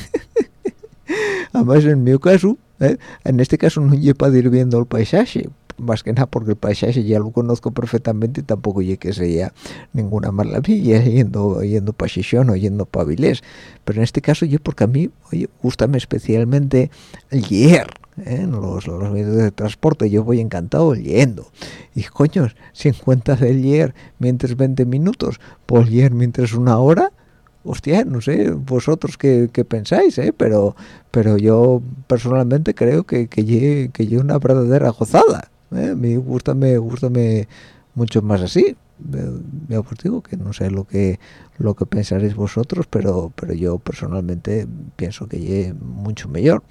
Además, en mi caso, ¿eh? en este caso no llevo para ir viendo el paisaje, más que nada porque el paisaje ya lo conozco perfectamente y tampoco ya que sea ninguna maravilla yendo yendo para o yendo para pero en este caso yo porque a mí oye gustame especialmente leer ¿eh? los, los medios de transporte yo voy encantado leyendo y coño si encuentras de leer mientras 20 minutos pues leer mientras una hora hostia, no sé, vosotros qué, pensáis, ¿eh? pero pero yo personalmente creo que que que una verdadera gozada. ¿Eh? A mí gusta me mucho más así. Yo os que no sé lo que lo que pensaréis vosotros, pero pero yo personalmente pienso que lle mucho mejor.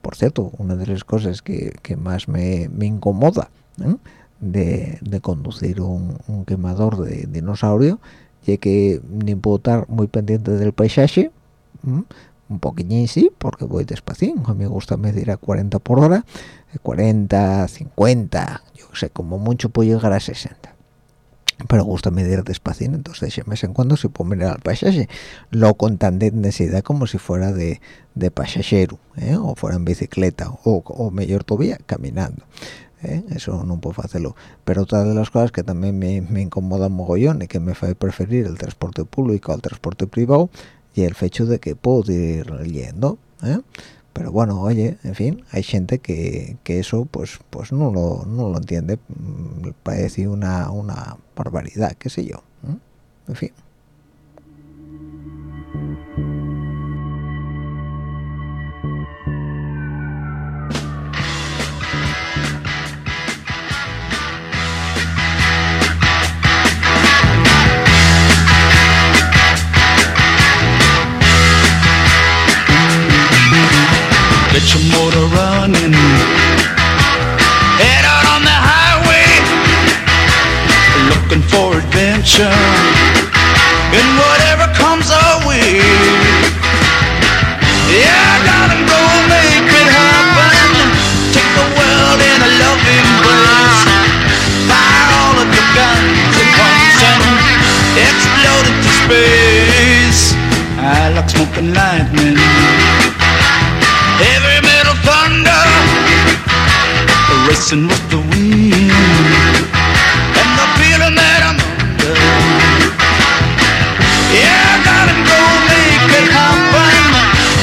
Por cierto, una de las cosas que, más me, incomoda ¿eh? de, conducir un, un quemador de dinosaurio ya que ni puedo estar muy pendiente del paisaje un poquillín sí porque voy despacito a mí me gusta medir a 40 por hora 40 50 yo sé como mucho puedo llegar a 60 pero gusta medir despacito entonces de vez en cuando se puede mirar al paisaje lo con tan de necesidad como si fuera de, de pasajero ¿eh? o fuera en bicicleta o, o mejor todavía caminando ¿eh? eso no puedo hacerlo pero otra de las cosas que también me, me incomoda mogollón y que me hace preferir el transporte público al transporte privado y el hecho de que puedo ir leyendo ¿eh? pero bueno oye en fin hay gente que, que eso pues pues no lo, no lo entiende mm, parece una, una barbaridad qué sé yo ¿eh? en fin Get your motor running. Head out on the highway, looking for adventure. Racing with the wind And the feeling that I'm under Yeah, I gotta go make it happen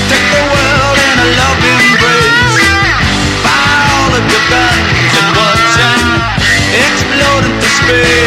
Take the world in a loving embrace. Fire all of your guns at once And explode into space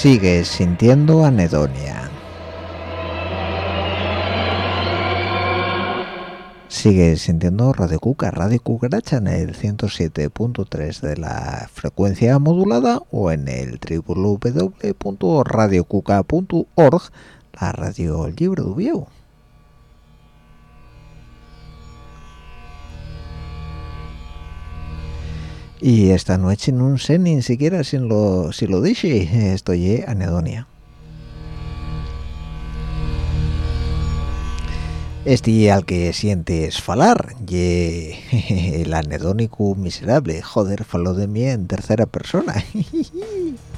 Sigue sintiendo anedonia. Sigue sintiendo Radio Cuca, Radio Cucaracha en el 107.3 de la frecuencia modulada o en el www.radiocuca.org, la radio libre de. Y esta noche no sé ni siquiera si lo, si lo dije, estoy anedonia. Este al que sientes falar, y el anedónico miserable, joder, faló de mí en tercera persona.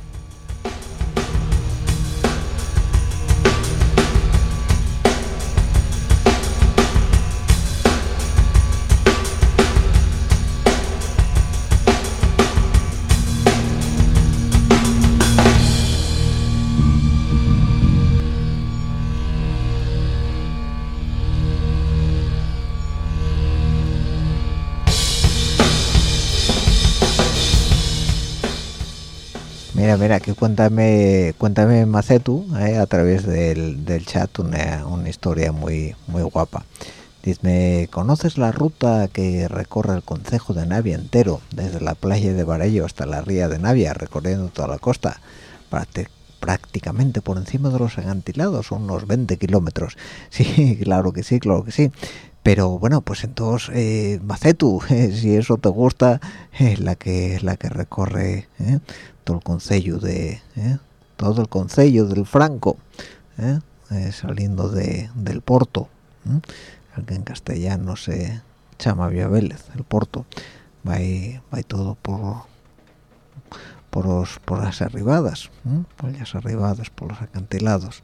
Mira, mira, que cuéntame, cuéntame Macetu, eh, a través del, chat una, una, historia muy muy guapa. Dice, ¿conoces la ruta que recorre el concejo de Navia entero, desde la playa de Barello hasta la ría de Navia, recorriendo toda la costa, prácticamente por encima de los acantilados, unos 20 kilómetros? Sí, claro que sí, claro que sí pero bueno pues entonces eh, Macetu si eso te gusta eh, la que la que recorre eh, todo el concello de ¿eh? todo el concello del Franco ¿eh? Eh, saliendo de, del Porto que en castellano se llama Vía Vélez el Porto va todo por por, los, por las arribadas por las arribadas por los acantilados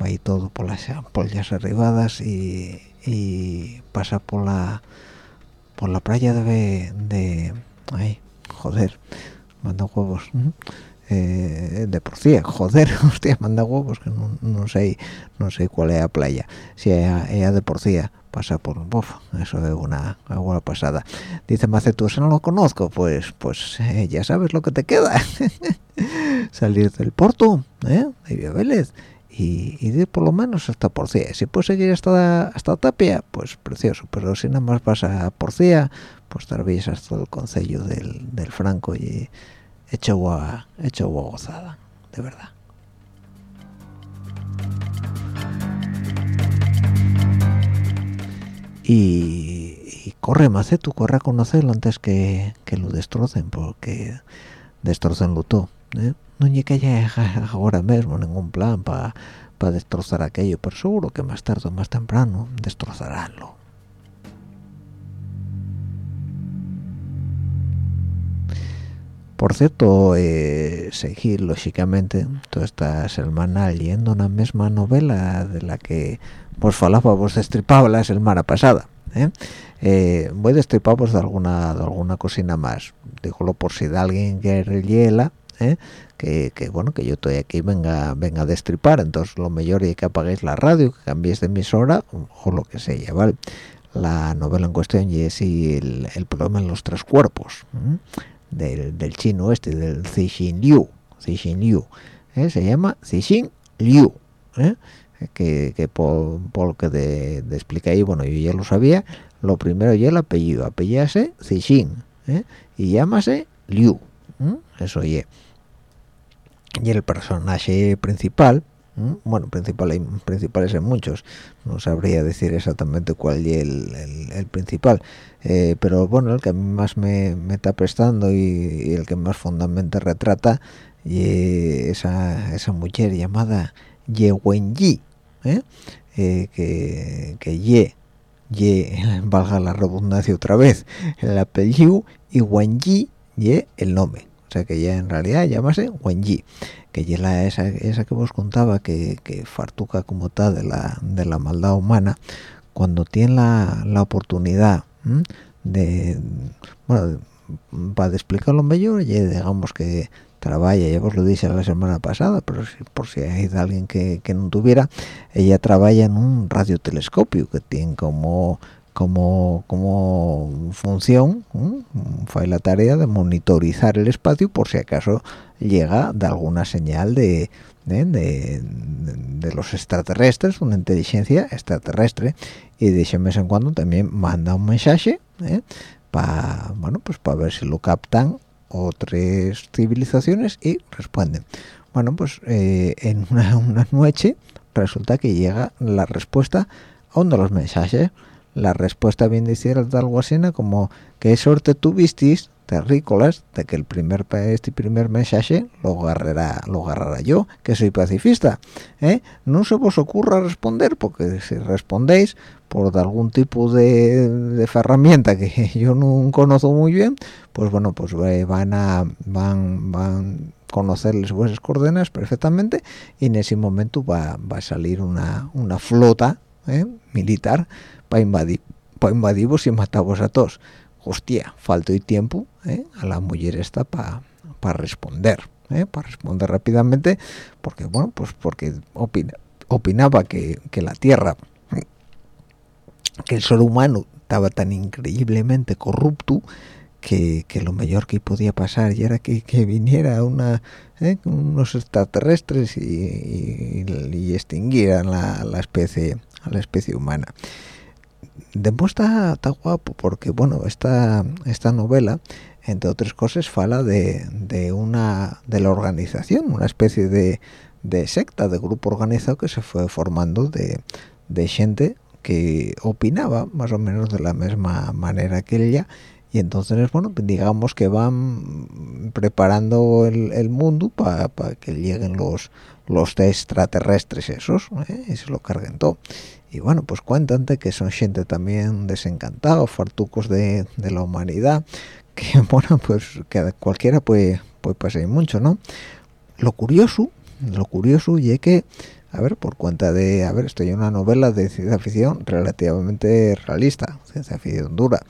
va todo por las por las arribadas y, y pasa por la por la playa de, de ay joder manda huevos eh, de porcía joder hostia manda huevos que no, no, sé no sé cuál es la playa. Si ella, de porcía pasa por uf, eso es una agua pasada. Dice Macetu no lo conozco pues pues eh, ya sabes lo que te queda. Salir del porto ¿eh? de Vélez y, de por lo menos hasta Porcía. Si puedes seguir hasta, hasta Tapia, pues precioso, pero si nada más vas a Porcía, pues tal vez hasta el concello del, del Franco y hecho agua, hecho agua gozada, de verdad. Y, corre Macetu, corre a conocerlo antes que, que lo destrocen, porque destrocen todo. ¿Eh? no hay que haya ahora mismo ningún plan para pa destrozar aquello, pero seguro que más tarde o más temprano destrozaránlo. Por cierto, eh, seguí lógicamente toda esta semana leyendo una misma novela de la que vos falaba, vos destripaba la semana pasada. ¿eh? Eh, voy a destripar de alguna, de alguna cocina más. Dígolo por si de alguien que leyela, ¿eh? que, que, bueno que yo estoy aquí venga venga a destripar entonces lo mejor es que apaguéis la radio que cambiéis de emisora o, lo que sea vale la novela en cuestión y es el, el problema en los tres cuerpos del, del, chino este del Cixin Liu Cixin Liu ¿eh? se llama Cixin Liu ¿eh? que, que por, por, que de, explica ahí bueno yo ya lo sabía lo primero ya el apellido apellídase Cixin ¿eh? y llámase Liu eso oye y el personaje principal bueno principal hay principales en muchos no sabría decir exactamente cuál es el, principal eh, pero bueno el que más me, está prestando y, el que más fundamentalmente retrata y esa, esa mujer llamada Ye Wenyi ¿eh? eh, que, que Ye Ye valga la redundancia otra vez el apellido y Wenyi Ye el nombre sea que ya en realidad llamase Wenji, que ya la esa, esa que vos contaba que, que fartuca como tal de la, de la maldad humana, cuando tiene la, la oportunidad de, bueno, para explicarlo mejor, ya digamos que trabaja, ya os lo dije la semana pasada, pero por si hay alguien que, que no tuviera, ella trabaja en un radiotelescopio que tiene como como, como función fue la tarea de monitorizar el espacio por si acaso llega de alguna señal de, de, los extraterrestres, una inteligencia extraterrestre. Y de mes en cuando también manda un mensaje ¿eh? para bueno pues para ver si lo captan otras civilizaciones y responden. Bueno pues eh, en una, una, noche resulta que llega la respuesta a uno de los mensajes la respuesta bien decir algo así como qué suerte tuvisteis terrícolas de que el primer este primer mensaje lo agarrará lo agarrará yo que soy pacifista ¿eh? no se os ocurra responder porque si respondéis por algún tipo de, de herramienta que yo no conozco muy bien pues bueno pues van a van van conocerles vuestras coordenas perfectamente y en ese momento va, va a salir una, una flota ¿eh? militar para invadir y matavos a todos hostia, falta y tiempo ¿eh? a la mujer esta para responder, ¿eh? para responder rápidamente, porque bueno, pues porque opinaba que, la Tierra, que el ser humano estaba tan increíblemente corrupto que, lo mejor que podía pasar y era que, viniera una ¿eh? unos extraterrestres y, extinguieran la, la especie a la especie humana después está, guapo porque bueno esta esta novela entre otras cosas fala de, de una de la organización una especie de, de, secta de grupo organizado que se fue formando de, de gente que opinaba más o menos de la misma manera que ella y entonces bueno pues digamos que van preparando el, mundo para que lleguen los los extraterrestres esos ¿eh? y se lo carguen todo y bueno pues cuentan que son gente también desencantados fartucos de, de, la humanidad que bueno pues que cualquiera puede puede pasar mucho no lo curioso lo curioso y es que a ver por cuenta de a ver estoy en una novela de ciencia ficción relativamente realista ciencia ficción dura.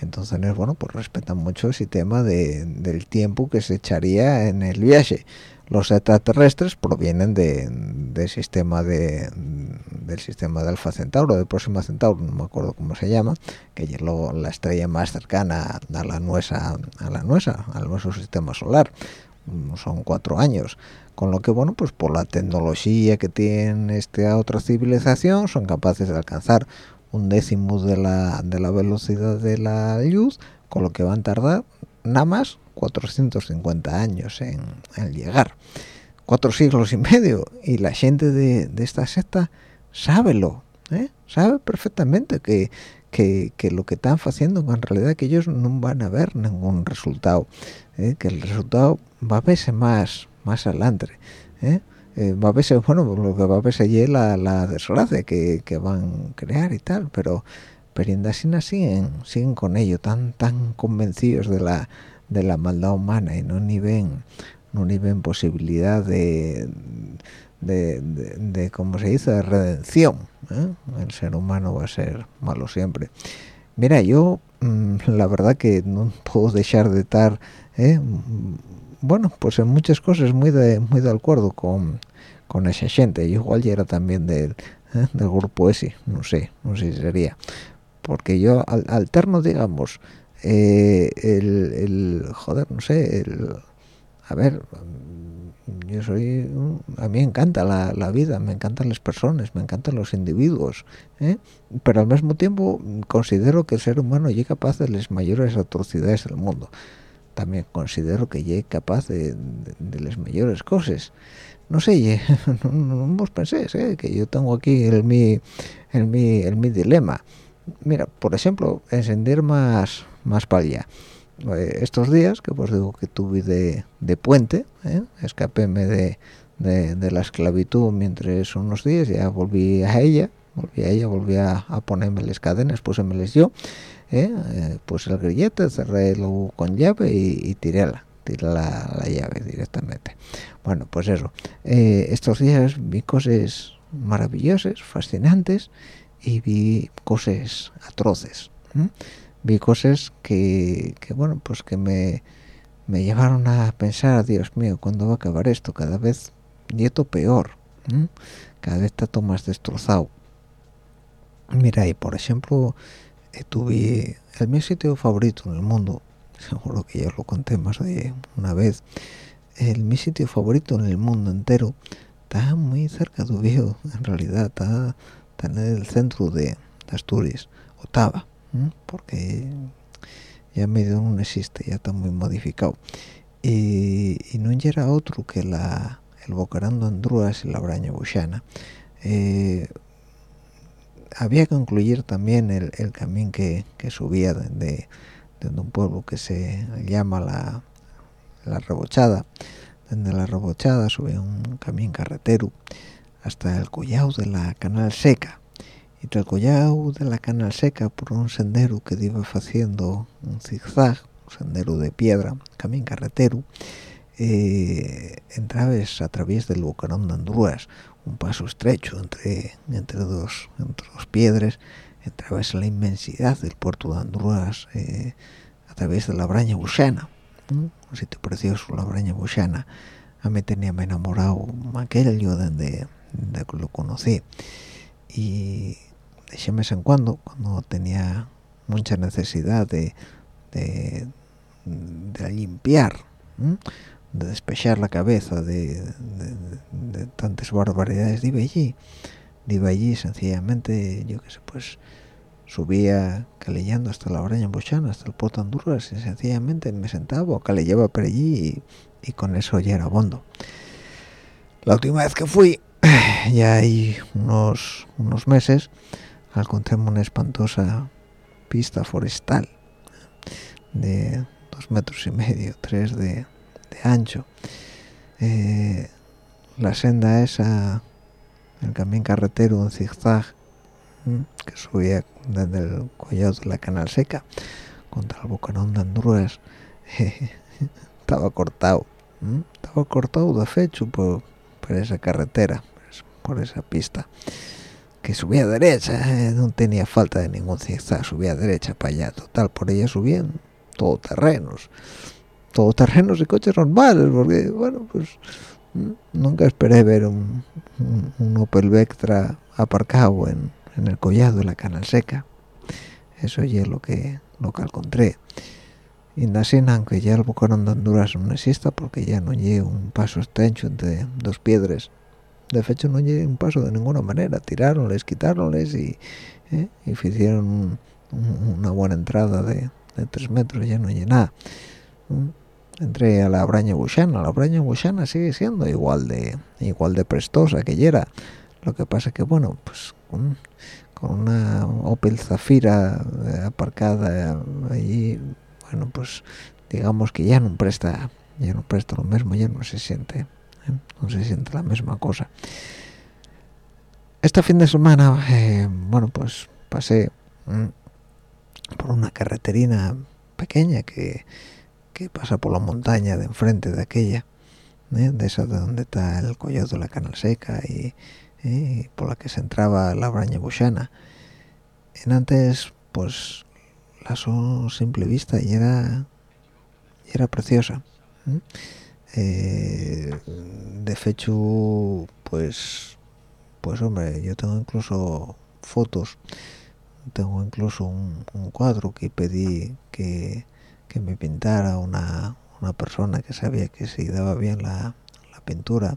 Entonces bueno pues respetan mucho ese tema de, del tiempo que se echaría en el viaje los extraterrestres provienen de, del sistema de del sistema de Alfa Centauro, de Próxima Centauro, no me acuerdo cómo se llama, que es la estrella más cercana a la nuestra, a la nuestra, al nuestro sistema solar. Son cuatro años, con lo que bueno, pues por la tecnología que tiene esta otra civilización, son capaces de alcanzar un décimo de la, de la velocidad de la luz, con lo que van a tardar nada más 450 años en, llegar cuatro siglos y medio y la gente de, esta secta sábelo ¿eh? sabe perfectamente que, que, lo que están haciendo en realidad que ellos no van a ver ningún resultado ¿eh? que el resultado va a verse más más adelante ¿eh? va a verse bueno lo que va a verse allí la, la desgracia que, que van a crear y tal pero pero así siguen siguen con ello tan tan convencidos de la de la maldad humana y no ni ven no ni ven posibilidad de de, de, como se dice de redención ¿eh? el ser humano va a ser malo siempre mira yo mm, la verdad que no puedo dejar de estar ¿eh? bueno pues en muchas cosas muy de muy de acuerdo con con esa gente yo igual ya era también del, ¿eh? del grupo ese no sé no sé si sería porque yo alterno digamos eh, el, joder no sé el, a ver yo soy a mí encanta la, la, vida me encantan las personas me encantan los individuos ¿eh? pero al mismo tiempo considero que el ser humano llega capaz de las mayores atrocidades del mundo también considero que llega capaz de, las mayores cosas no sé no, no, penséis ¿eh? que yo tengo aquí el mi el mi el mi dilema mira por ejemplo encender más más para eh, estos días que pues digo que tuve de, de puente ¿eh? escapéme de, de, la esclavitud mientras unos días ya volví a ella volví a ella volví a, a ponerme las cadenas les yo ¿eh? pues el grillete cerré luego con llave y, y tiré la tiré la, la, llave directamente bueno pues eso eh, estos días vi cosas maravillosas fascinantes y vi cosas atroces vi cosas que, bueno pues que me, me llevaron a pensar Dios mío ¿cuándo va a acabar esto? cada vez nieto peor cada vez está más destrozado mira y por ejemplo eh, tuve el mi sitio favorito en el mundo seguro que ya lo conté más de una vez el mi sitio favorito en el mundo entero está muy cerca de Oviedo en realidad está, está en el centro de, Asturias Otava porque ya medio no existe ya está muy modificado. Y, no era otro que la el Bocarando Andrúas y la Braña Buxana eh, había que concluir también el, camino que, subía desde, un pueblo que se llama la, la Rebochada. Desde la Rebochada subía un camino carretero hasta el collado de la Canal Seca. Y del collado de la Canal Seca por un sendero que iba haciendo un zigzag un sendero de piedra camino carretero eh, entrabes a través del bocarón de Andrúas un paso estrecho entre entre dos entre dos piedras entrabas en la inmensidad del puerto de Andrúas eh, a través de la Braña Buxana un sitio precioso la Braña Buxana. A mí tenía me enamorado aquel yo desde, lo conocí. Y de vez en cuando cuando tenía mucha necesidad de, de, limpiar de despejar la cabeza de, tantas barbaridades iba allí iba allí sencillamente yo qué sé pues subía calellando hasta la Braña Bochana hasta el Puerto Andurras y sencillamente me sentaba o calellaba por allí y, con eso ya era bondo. La última vez que fui ya hay unos unos meses encontré una espantosa pista forestal de dos metros y medio tres de ancho. Eh, la senda esa el camino carretero en zigzag que subía desde el collado de la canal seca contra el bocanón de Andrúes estaba cortado estaba cortado de fecho por, por, esa carretera por esa pista que subía derecha eh, no tenía falta de ningún zigzag subía derecha para allá total por ella subían todo terrenos terrenos y coches normales, porque, bueno, pues nunca esperé ver un, Opel Vectra aparcado en, el collado de la canal seca. Eso es lo que lo que encontré. Y así, aunque ya el bocarón de Honduras no exista, porque ya no lleva un paso estrecho entre dos piedras. De hecho, no lleva un paso de ninguna manera. Tiraronles, quitaronles y, ¿eh? y hicieron una buena entrada de, de tres metros, ya no nada entre a la braña buxana la braña buxana sigue siendo igual de igual de prestosa que era lo que pasa que bueno pues con, una Opel Zafira eh, aparcada allí bueno pues digamos que ya no presta ya no presta lo mismo ya no se siente ¿eh? no se siente la misma cosa este fin de semana eh, bueno pues pasé por una carreterina pequeña que que pasa por la montaña de enfrente de aquella, ¿eh? de esa de donde está el collado de la canal seca ¿eh? y, por la que se entraba la braña buxana. En antes, pues, la son simple vista y era, y era preciosa. ¿eh? De hecho, pues, pues hombre, yo tengo incluso fotos, tengo incluso un cuadro que pedí que que me pintara una, una persona que sabía que se daba bien la, la pintura.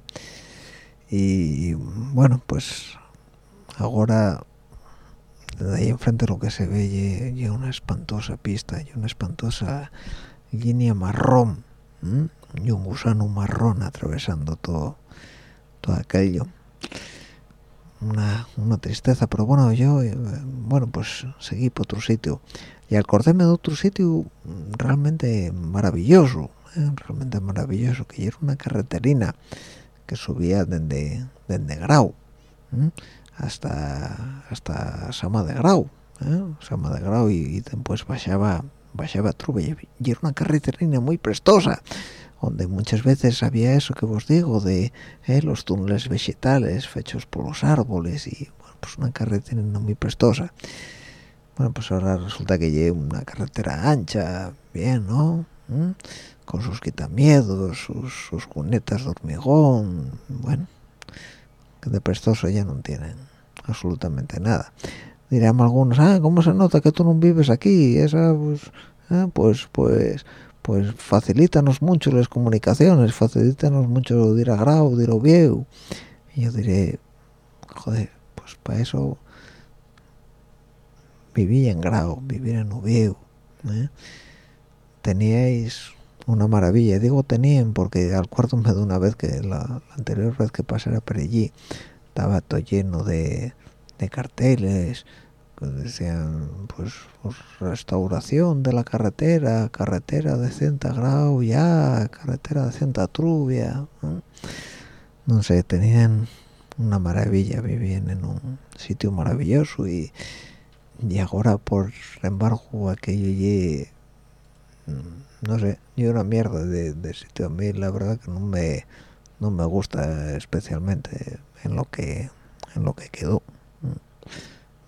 Y bueno pues ahora de ahí enfrente lo que se ve y, una espantosa pista y una espantosa línea marrón y un gusano marrón atravesando todo todo aquello una, una tristeza pero bueno yo eh, bueno pues seguí por otro sitio y acordarme de otro sitio realmente maravilloso ¿eh? realmente maravilloso que era una carreterina que subía desde, desde Grau ¿eh? hasta hasta Sama de Grau ¿eh? Sama de Grau y, después bajaba bajaba Trube y era una carreterina muy prestosa donde muchas veces había eso que os digo de los túneles vegetales hechos por los árboles y bueno, pues una carreterina muy prestosa. Bueno pues ahora resulta que lleva una carretera ancha bien no ¿Mm? con sus quitamiedos sus, sus cunetas de hormigón bueno que de prestoso ya no tienen absolutamente nada. Dirán algunos ah cómo se nota que tú no vives aquí esa pues ah, pues pues pues facilítanos mucho las comunicaciones facilítanos mucho ir a grau ir a Oviedo y yo diré joder pues para eso viví en grau vivir en Oviedo ¿eh? teníais una maravilla digo tenían porque al cuarto me de una vez que la, la anterior vez que pasara por allí estaba todo lleno de, de carteles decían pues, pues, restauración de la carretera carretera de Centa Grau ya carretera de Centa Trubia ¿no? no sé tenían una maravilla vivían en un sitio maravilloso y, y ahora por embargo aquello y no sé yo una mierda de, de, sitio a mí la verdad que no me no me gusta especialmente en lo que en lo que quedó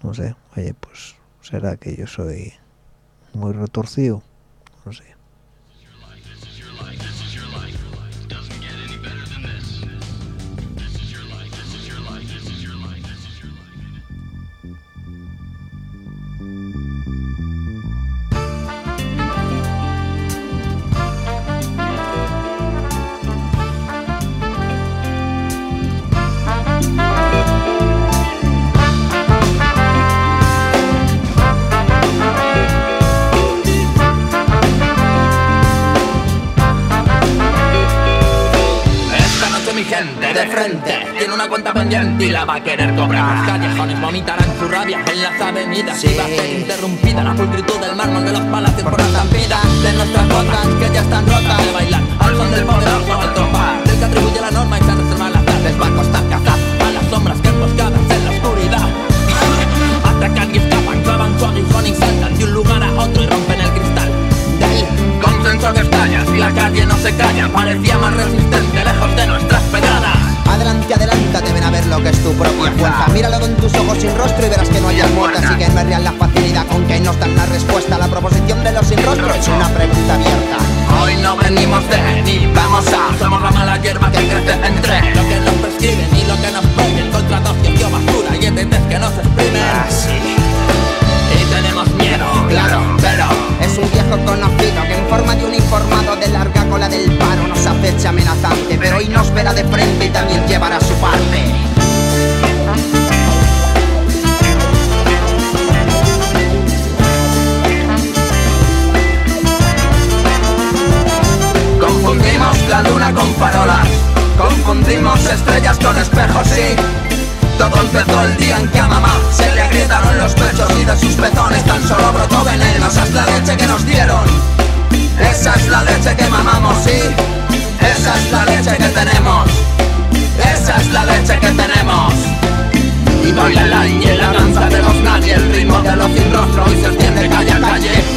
no sé oye pues será que yo soy muy retorcido no sé de frente. Tiene una cuenta pendiente y la va a querer cobrar. Los callejones vomitarán su rabia en las avenidas. Y va a ser interrumpida la pulcritud del mármol de los palacios Por la estampida de nuestras botas que ya están rotas. De bailar al son del poderoso al Del que atribuye la norma y se reserva las tardes. Va a costar cazar a las sombras que emboscadas en la oscuridad. Atacan y escapan, clavan su aguijón y saltan de un lugar a otro Que estalla si la calle no se calla Parecía más resistente lejos de nuestras pedradas. Adelante, adelántate, ven a ver lo que es tu propia fuerza. Míralo con tus ojos sin rostro y verás que no hay muertas Y que no es real la facilidad con que nos dan la respuesta. La proposición de los sin rostro es una pregunta abierta. Hoy no venimos de ni vamos a. Somos la mala hierba que crece entre Lo que nos prescriben y lo que nos prohíben Contra docio, basura y entes que nos exprimen. Así Y claro, pero Es un viejo conocido que en forma de un informado de larga cola del paro. Nos acecha amenazante, pero hoy nos verá de frente y también llevará su parte. Confundimos la luna con farolas. Confundimos estrellas con espejos, sí todo empezó el día en que a mamá se le agrietaron los pechos y de sus pezones tan solo brotó veneno. Esa es la leche que nos dieron, esa es la leche que mamamos, sí, esa es la leche que tenemos, esa es la leche que tenemos. Y baila el aire, la danza de los nadie, el ritmo de los sin rostro y se extiende calle a calle.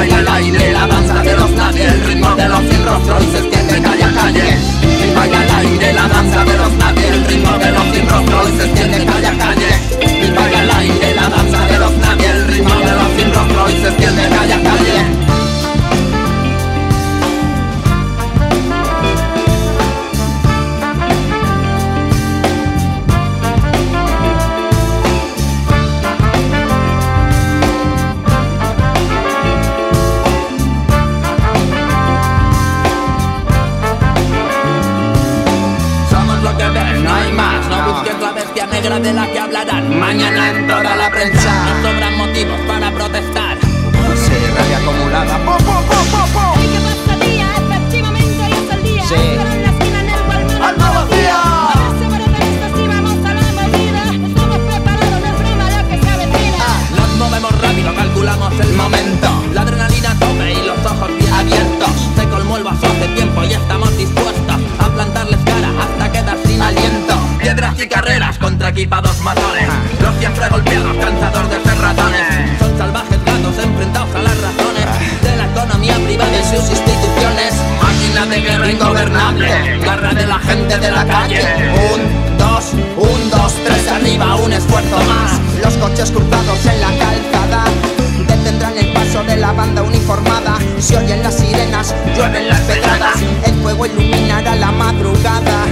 Baila el aire, la danza de los nadie, el ritmo de los sin rostro y se extiende calle a calle. Y baila el aire, la danza de los nadie, el ritmo de los sin rostro y se extiende calle a calle. Y baila el aire, la danza de los nadie, el ritmo de los sin rostro y se extiende calle a calle. Negra de la que hablarán. Los siempre golpeados, cansados de ser ratones. Son salvajes gatos enfrentados a las razones de la economía privada y sus instituciones. Máquina de guerra ingobernable, garra de la gente de la calle. Un, dos, un, dos, tres, arriba, un esfuerzo más. Los coches cruzados en la calzada detendrán el paso de la banda uniformada. Se oyen las sirenas, llueven las pedradas. El fuego iluminará la madrugada.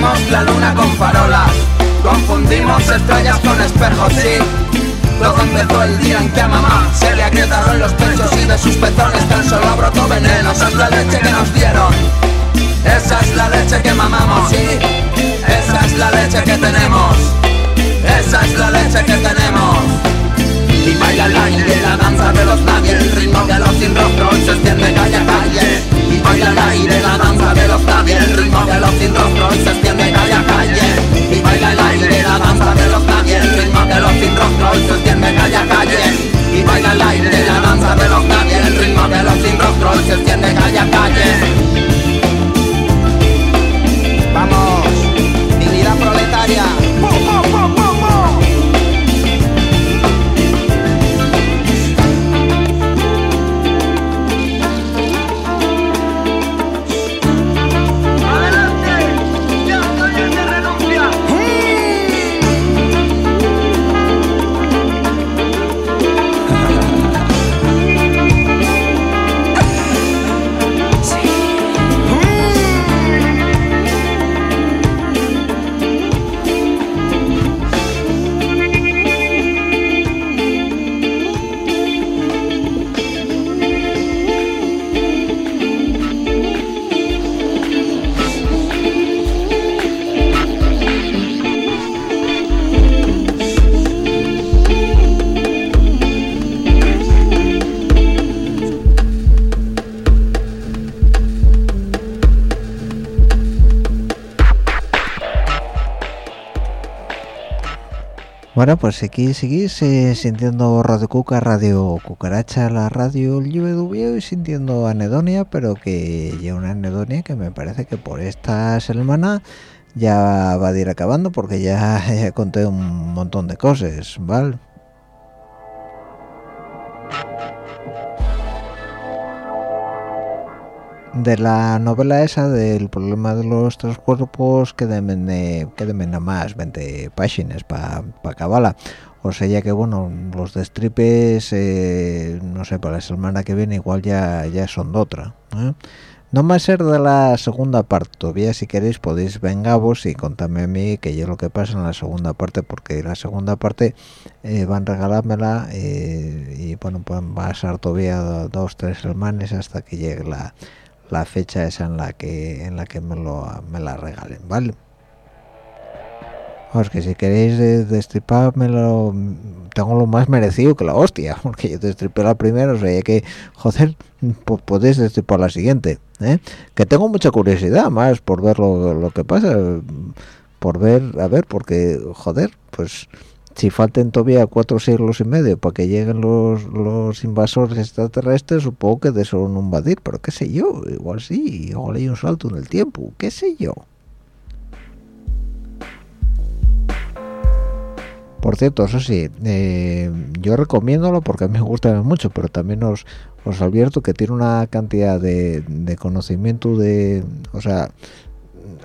Confundimos la luna con farolas, confundimos estrellas con espejos, sí. Todo empezó el día en que a mamá se le agrietaron los pechos y de sus pezones tan solo brotó veneno. Esa es la leche que nos dieron, esa es la leche que mamamos, sí. Esa es la leche que tenemos, esa es la leche que tenemos. Y baila el aire, la danza de los nadie, el ritmo de los sin rostro se extiende calle a calle. Baila el aire, la danza de los nadie, el ritmo de los sin rostro y se extiende calle a calle. Y baila el aire, la danza de los nadie, el ritmo de los sin rostro y se extiende calle a calle. Y baila el aire, la danza de los nadie, el ritmo de los sin rostro y se extiende calle a calle. Bueno, pues aquí seguís eh, sintiendo Radio Cuca, Radio Cucaracha, la radio Libre Dubio y sintiendo anedonia, pero que ya una anedonia que me parece que por esta semana ya va a ir acabando porque ya, ya conté un montón de cosas, ¿vale? De la novela esa del problema de los tres cuerpos quédenme quédenme nada más 20 páginas para pa acabarla o sea ya que bueno los destripes eh, no sé para la semana que viene igual ya ya son de otra ¿eh? no va a ser de la segunda parte todavía si queréis podéis vengaros y contadme a mí que yo lo que pasa en la segunda parte porque la segunda parte eh, van a regalármela eh, y bueno pues va a ser todavía dos tres semanas hasta que llegue la la fecha esa en la que en la que me lo me la regalen vale Vamos, que si queréis eh, destripármelo tengo lo más merecido que la hostia porque yo destripé la primera o sea que joder podéis destripar la siguiente ¿eh? que tengo mucha curiosidad más por ver lo, lo que pasa por ver a ver porque joder pues si falten todavía cuatro siglos y medio para que lleguen los, los invasores extraterrestres, supongo que de eso no invadir, pero qué sé yo, igual sí, igual hay un salto en el tiempo, qué sé yo. Por cierto, eso sí, eh, yo recomiéndolo porque a mí me gusta mucho, pero también os, os advierto que tiene una cantidad de, de conocimiento de, o sea,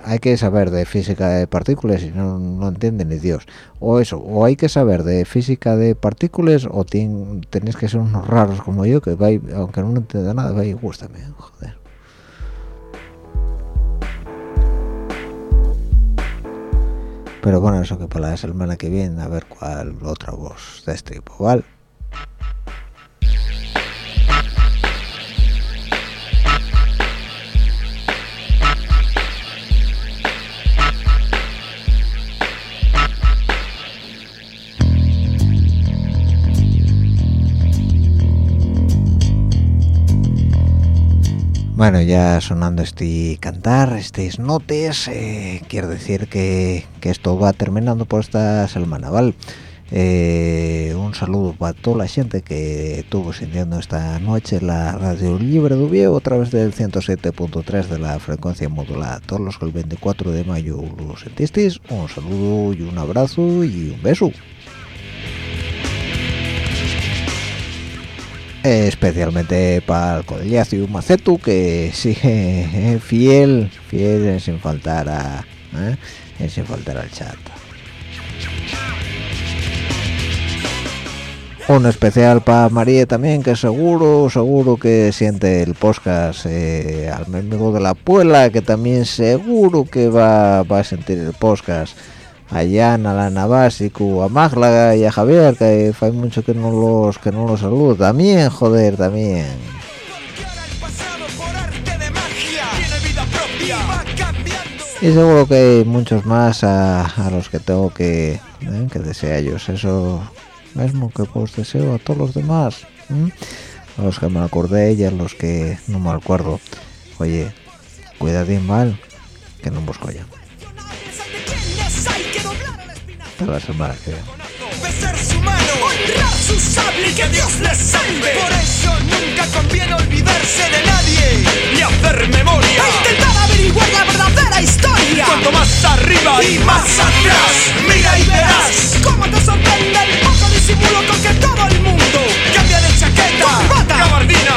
hay que saber de física de partículas y no, no entiende ni Dios. O eso, o hay que saber de física de partículas o tien- tenéis que ser unos raros como yo que aunque no entienda nada, vais y gústame, joder. Pero bueno, eso que para la semana que viene a ver cuál otra voz de este tipo, ¿vale? Bueno, ya sonando este cantar, estos notes, eh, quiero decir que, que esto va terminando por esta semana, ¿vale? Eh, un saludo para toda la gente que estuvo sintiendo esta noche la radio libre de Oviedo a través del 107.3 de la frecuencia modulada. Todos los que el 24 de mayo lo sentisteis, un saludo y un abrazo y un beso. Especialmente para el Codellacio Macetu que sigue eh, fiel fiel sin faltar a eh, sin faltar al chat. Un especial para María también que seguro seguro que siente el podcast eh, al amigo de la puela que también seguro que va, va a sentir el podcast a Jan, a Lana Básico, a Magla y a Javier, que hay mucho que no los que no los saludo. También, joder, también. Y seguro que hay muchos más a, a los que tengo que, ¿eh? que desear ellos. Eso mismo que pues deseo a todos los demás. A los que me acordé y a los que no me acuerdo. Oye, cuidadín mal, que no os collan. Semana que viene. besar su mano, honrar su sable y que Dios les salve. Por eso nunca conviene olvidarse de nadie ni hacer memoria. E intentar averiguar la verdadera historia. Cuanto más arriba y más atrás, mira y verás cómo te sorprende el poco disimulo con que todo el mundo cambia de chaqueta, corbata, gabardina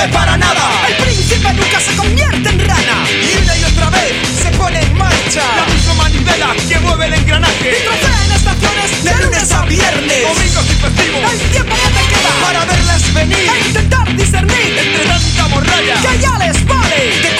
Sirve para nada. El príncipe nunca se convierte en rana. Y una y otra vez se pone en marcha. La misma manivela que mueve el engranaje. Y en estaciones de lunes a viernes. Domingos y festivos. El tiempo que te queda. Para verlas venir. E intentar discernir entre tanta morralla. Que ya les vale. De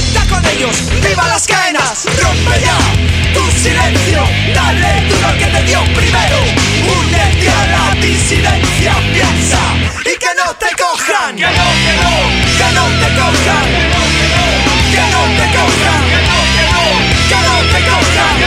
con ellos, viva las cadenas, rompe ya tu silencio, dale duro al que te dio primero, únete a la disidencia, piensa y que no te cojan, que no, que no, que no te cojan, que no, que no, que no te cojan, que no, que no, que no te cojan.